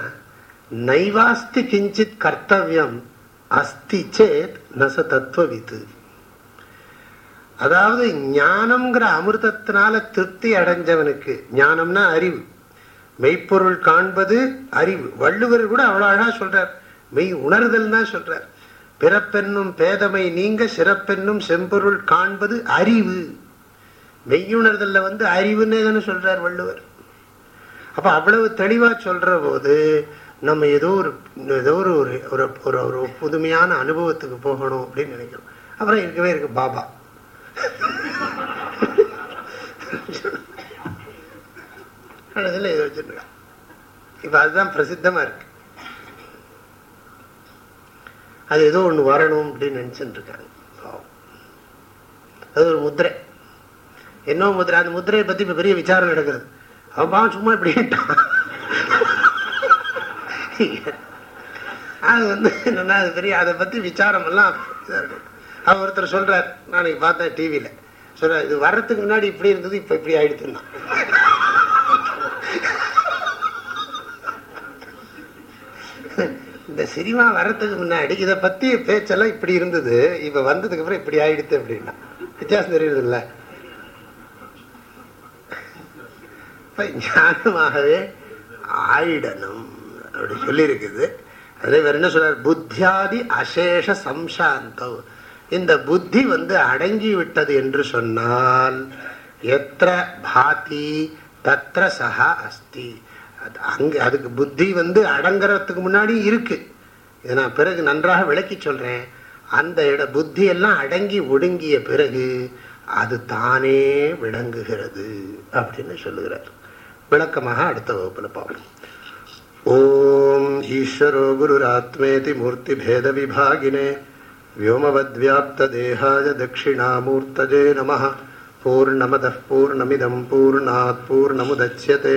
நைவாஸ்தி கிஞ்சித் கர்த்தவியம் அஸ்தி சேத் நச தத்துவவித்து அதாவது ஞானம்ங்கிற அமிர்தத்தினால திருப்தி அடைஞ்சவனுக்கு ஞானம்னா அறிவு. மெய்ப்பொருள் காண்பது அறிவு. வள்ளுவர் கூட அவ்வளோ அழகா சொல்றார். மெய் உணர்தல் தான் சொல்றார். பிறப்பென்னும் பேதமை நீங்க சிறப்பென்னும் செம்பொருள் காண்பது அறிவு. மெய்யுணர்தல்ல வந்து அறிவுன்னே தானே சொல்றார் வள்ளுவர். அப்ப அவ்வளவு தெளிவா சொல்ற போது நம்ம ஏதோ ஒரு ஏதோ ஒரு ஒரு- ஒரு ஒரு ஒரு புதுமையான அனுபவத்துக்கு போகணும் அப்படின்னு நினைக்கிறோம். அப்புறம் இருக்கவே இருக்கு பாபா. அதுல இதை வச்சிருக்காங்க அதுதான் பிரசித்தமா இருக்கு. அது ஏதோ ஒண்ணு வரணும் அப்படின்னு நினைச்சுட்டு இருக்காங்க அது ஒரு முத்திரை. என்ன முதிரை அந்த முதிரையை பற்றி இப்போ பெரிய விசாரம் நடக்கிறது. அவன் பாவம் சும்மா இப்படி அது வந்து என்னன்னா அது பெரிய அதை பத்தி விசாரம் எல்லாம் அவர் ஒருத்தர் சொல்கிறார் நான் பார்த்தேன் டிவியில சொல்ற இது வர்றதுக்கு முன்னாடி இப்படி இருந்தது இப்ப இப்படி ஆயிடுச்சுன்னா. இந்த சினிமா வர்றதுக்கு முன்னாடி இதை பற்றி பேச்செல்லாம் இப்படி இருந்தது. இப்போ வந்ததுக்கு அப்புறம் இப்படி ஆயிடுது அப்படின்னா. வித்தியாசம் தெரியுது இல்ல ஞானமாகவே ஆயிடணும் அப்படி சொல்லியிருக்குது. அதே வேறு என்ன சொல்றார்? புத்தியாதி அசேஷ சம்சாந்தம் இந்த புத்தி வந்து அடங்கி விட்டது என்று சொன்னால் எத்திர பாதி தத்திர சகா அஸ்தி. அங்க அதுக்கு புத்தி வந்து அடங்குறதுக்கு முன்னாடி இருக்கு இதை நான் பிறகு நன்றாக விளக்கி சொல்றேன் அந்த இட புத்தி எல்லாம் அடங்கி ஒடுங்கிய பிறகு அது தானே விளங்குகிறது அப்படின்னு சொல்லுகிறார் விளக்கமாக அடுத்த வகுப்புல பார்க்கணும் ஓம் ஈஸ்வரோ குருராத்மேதி மூர்த்தி பேத விபாகினே व्योमवद्व्याप्तदेहाय दक्षिणामूर्तजे नमः पूर्णमदः पूर्णमिदं पूर्णात् पूर्णमुदच्यते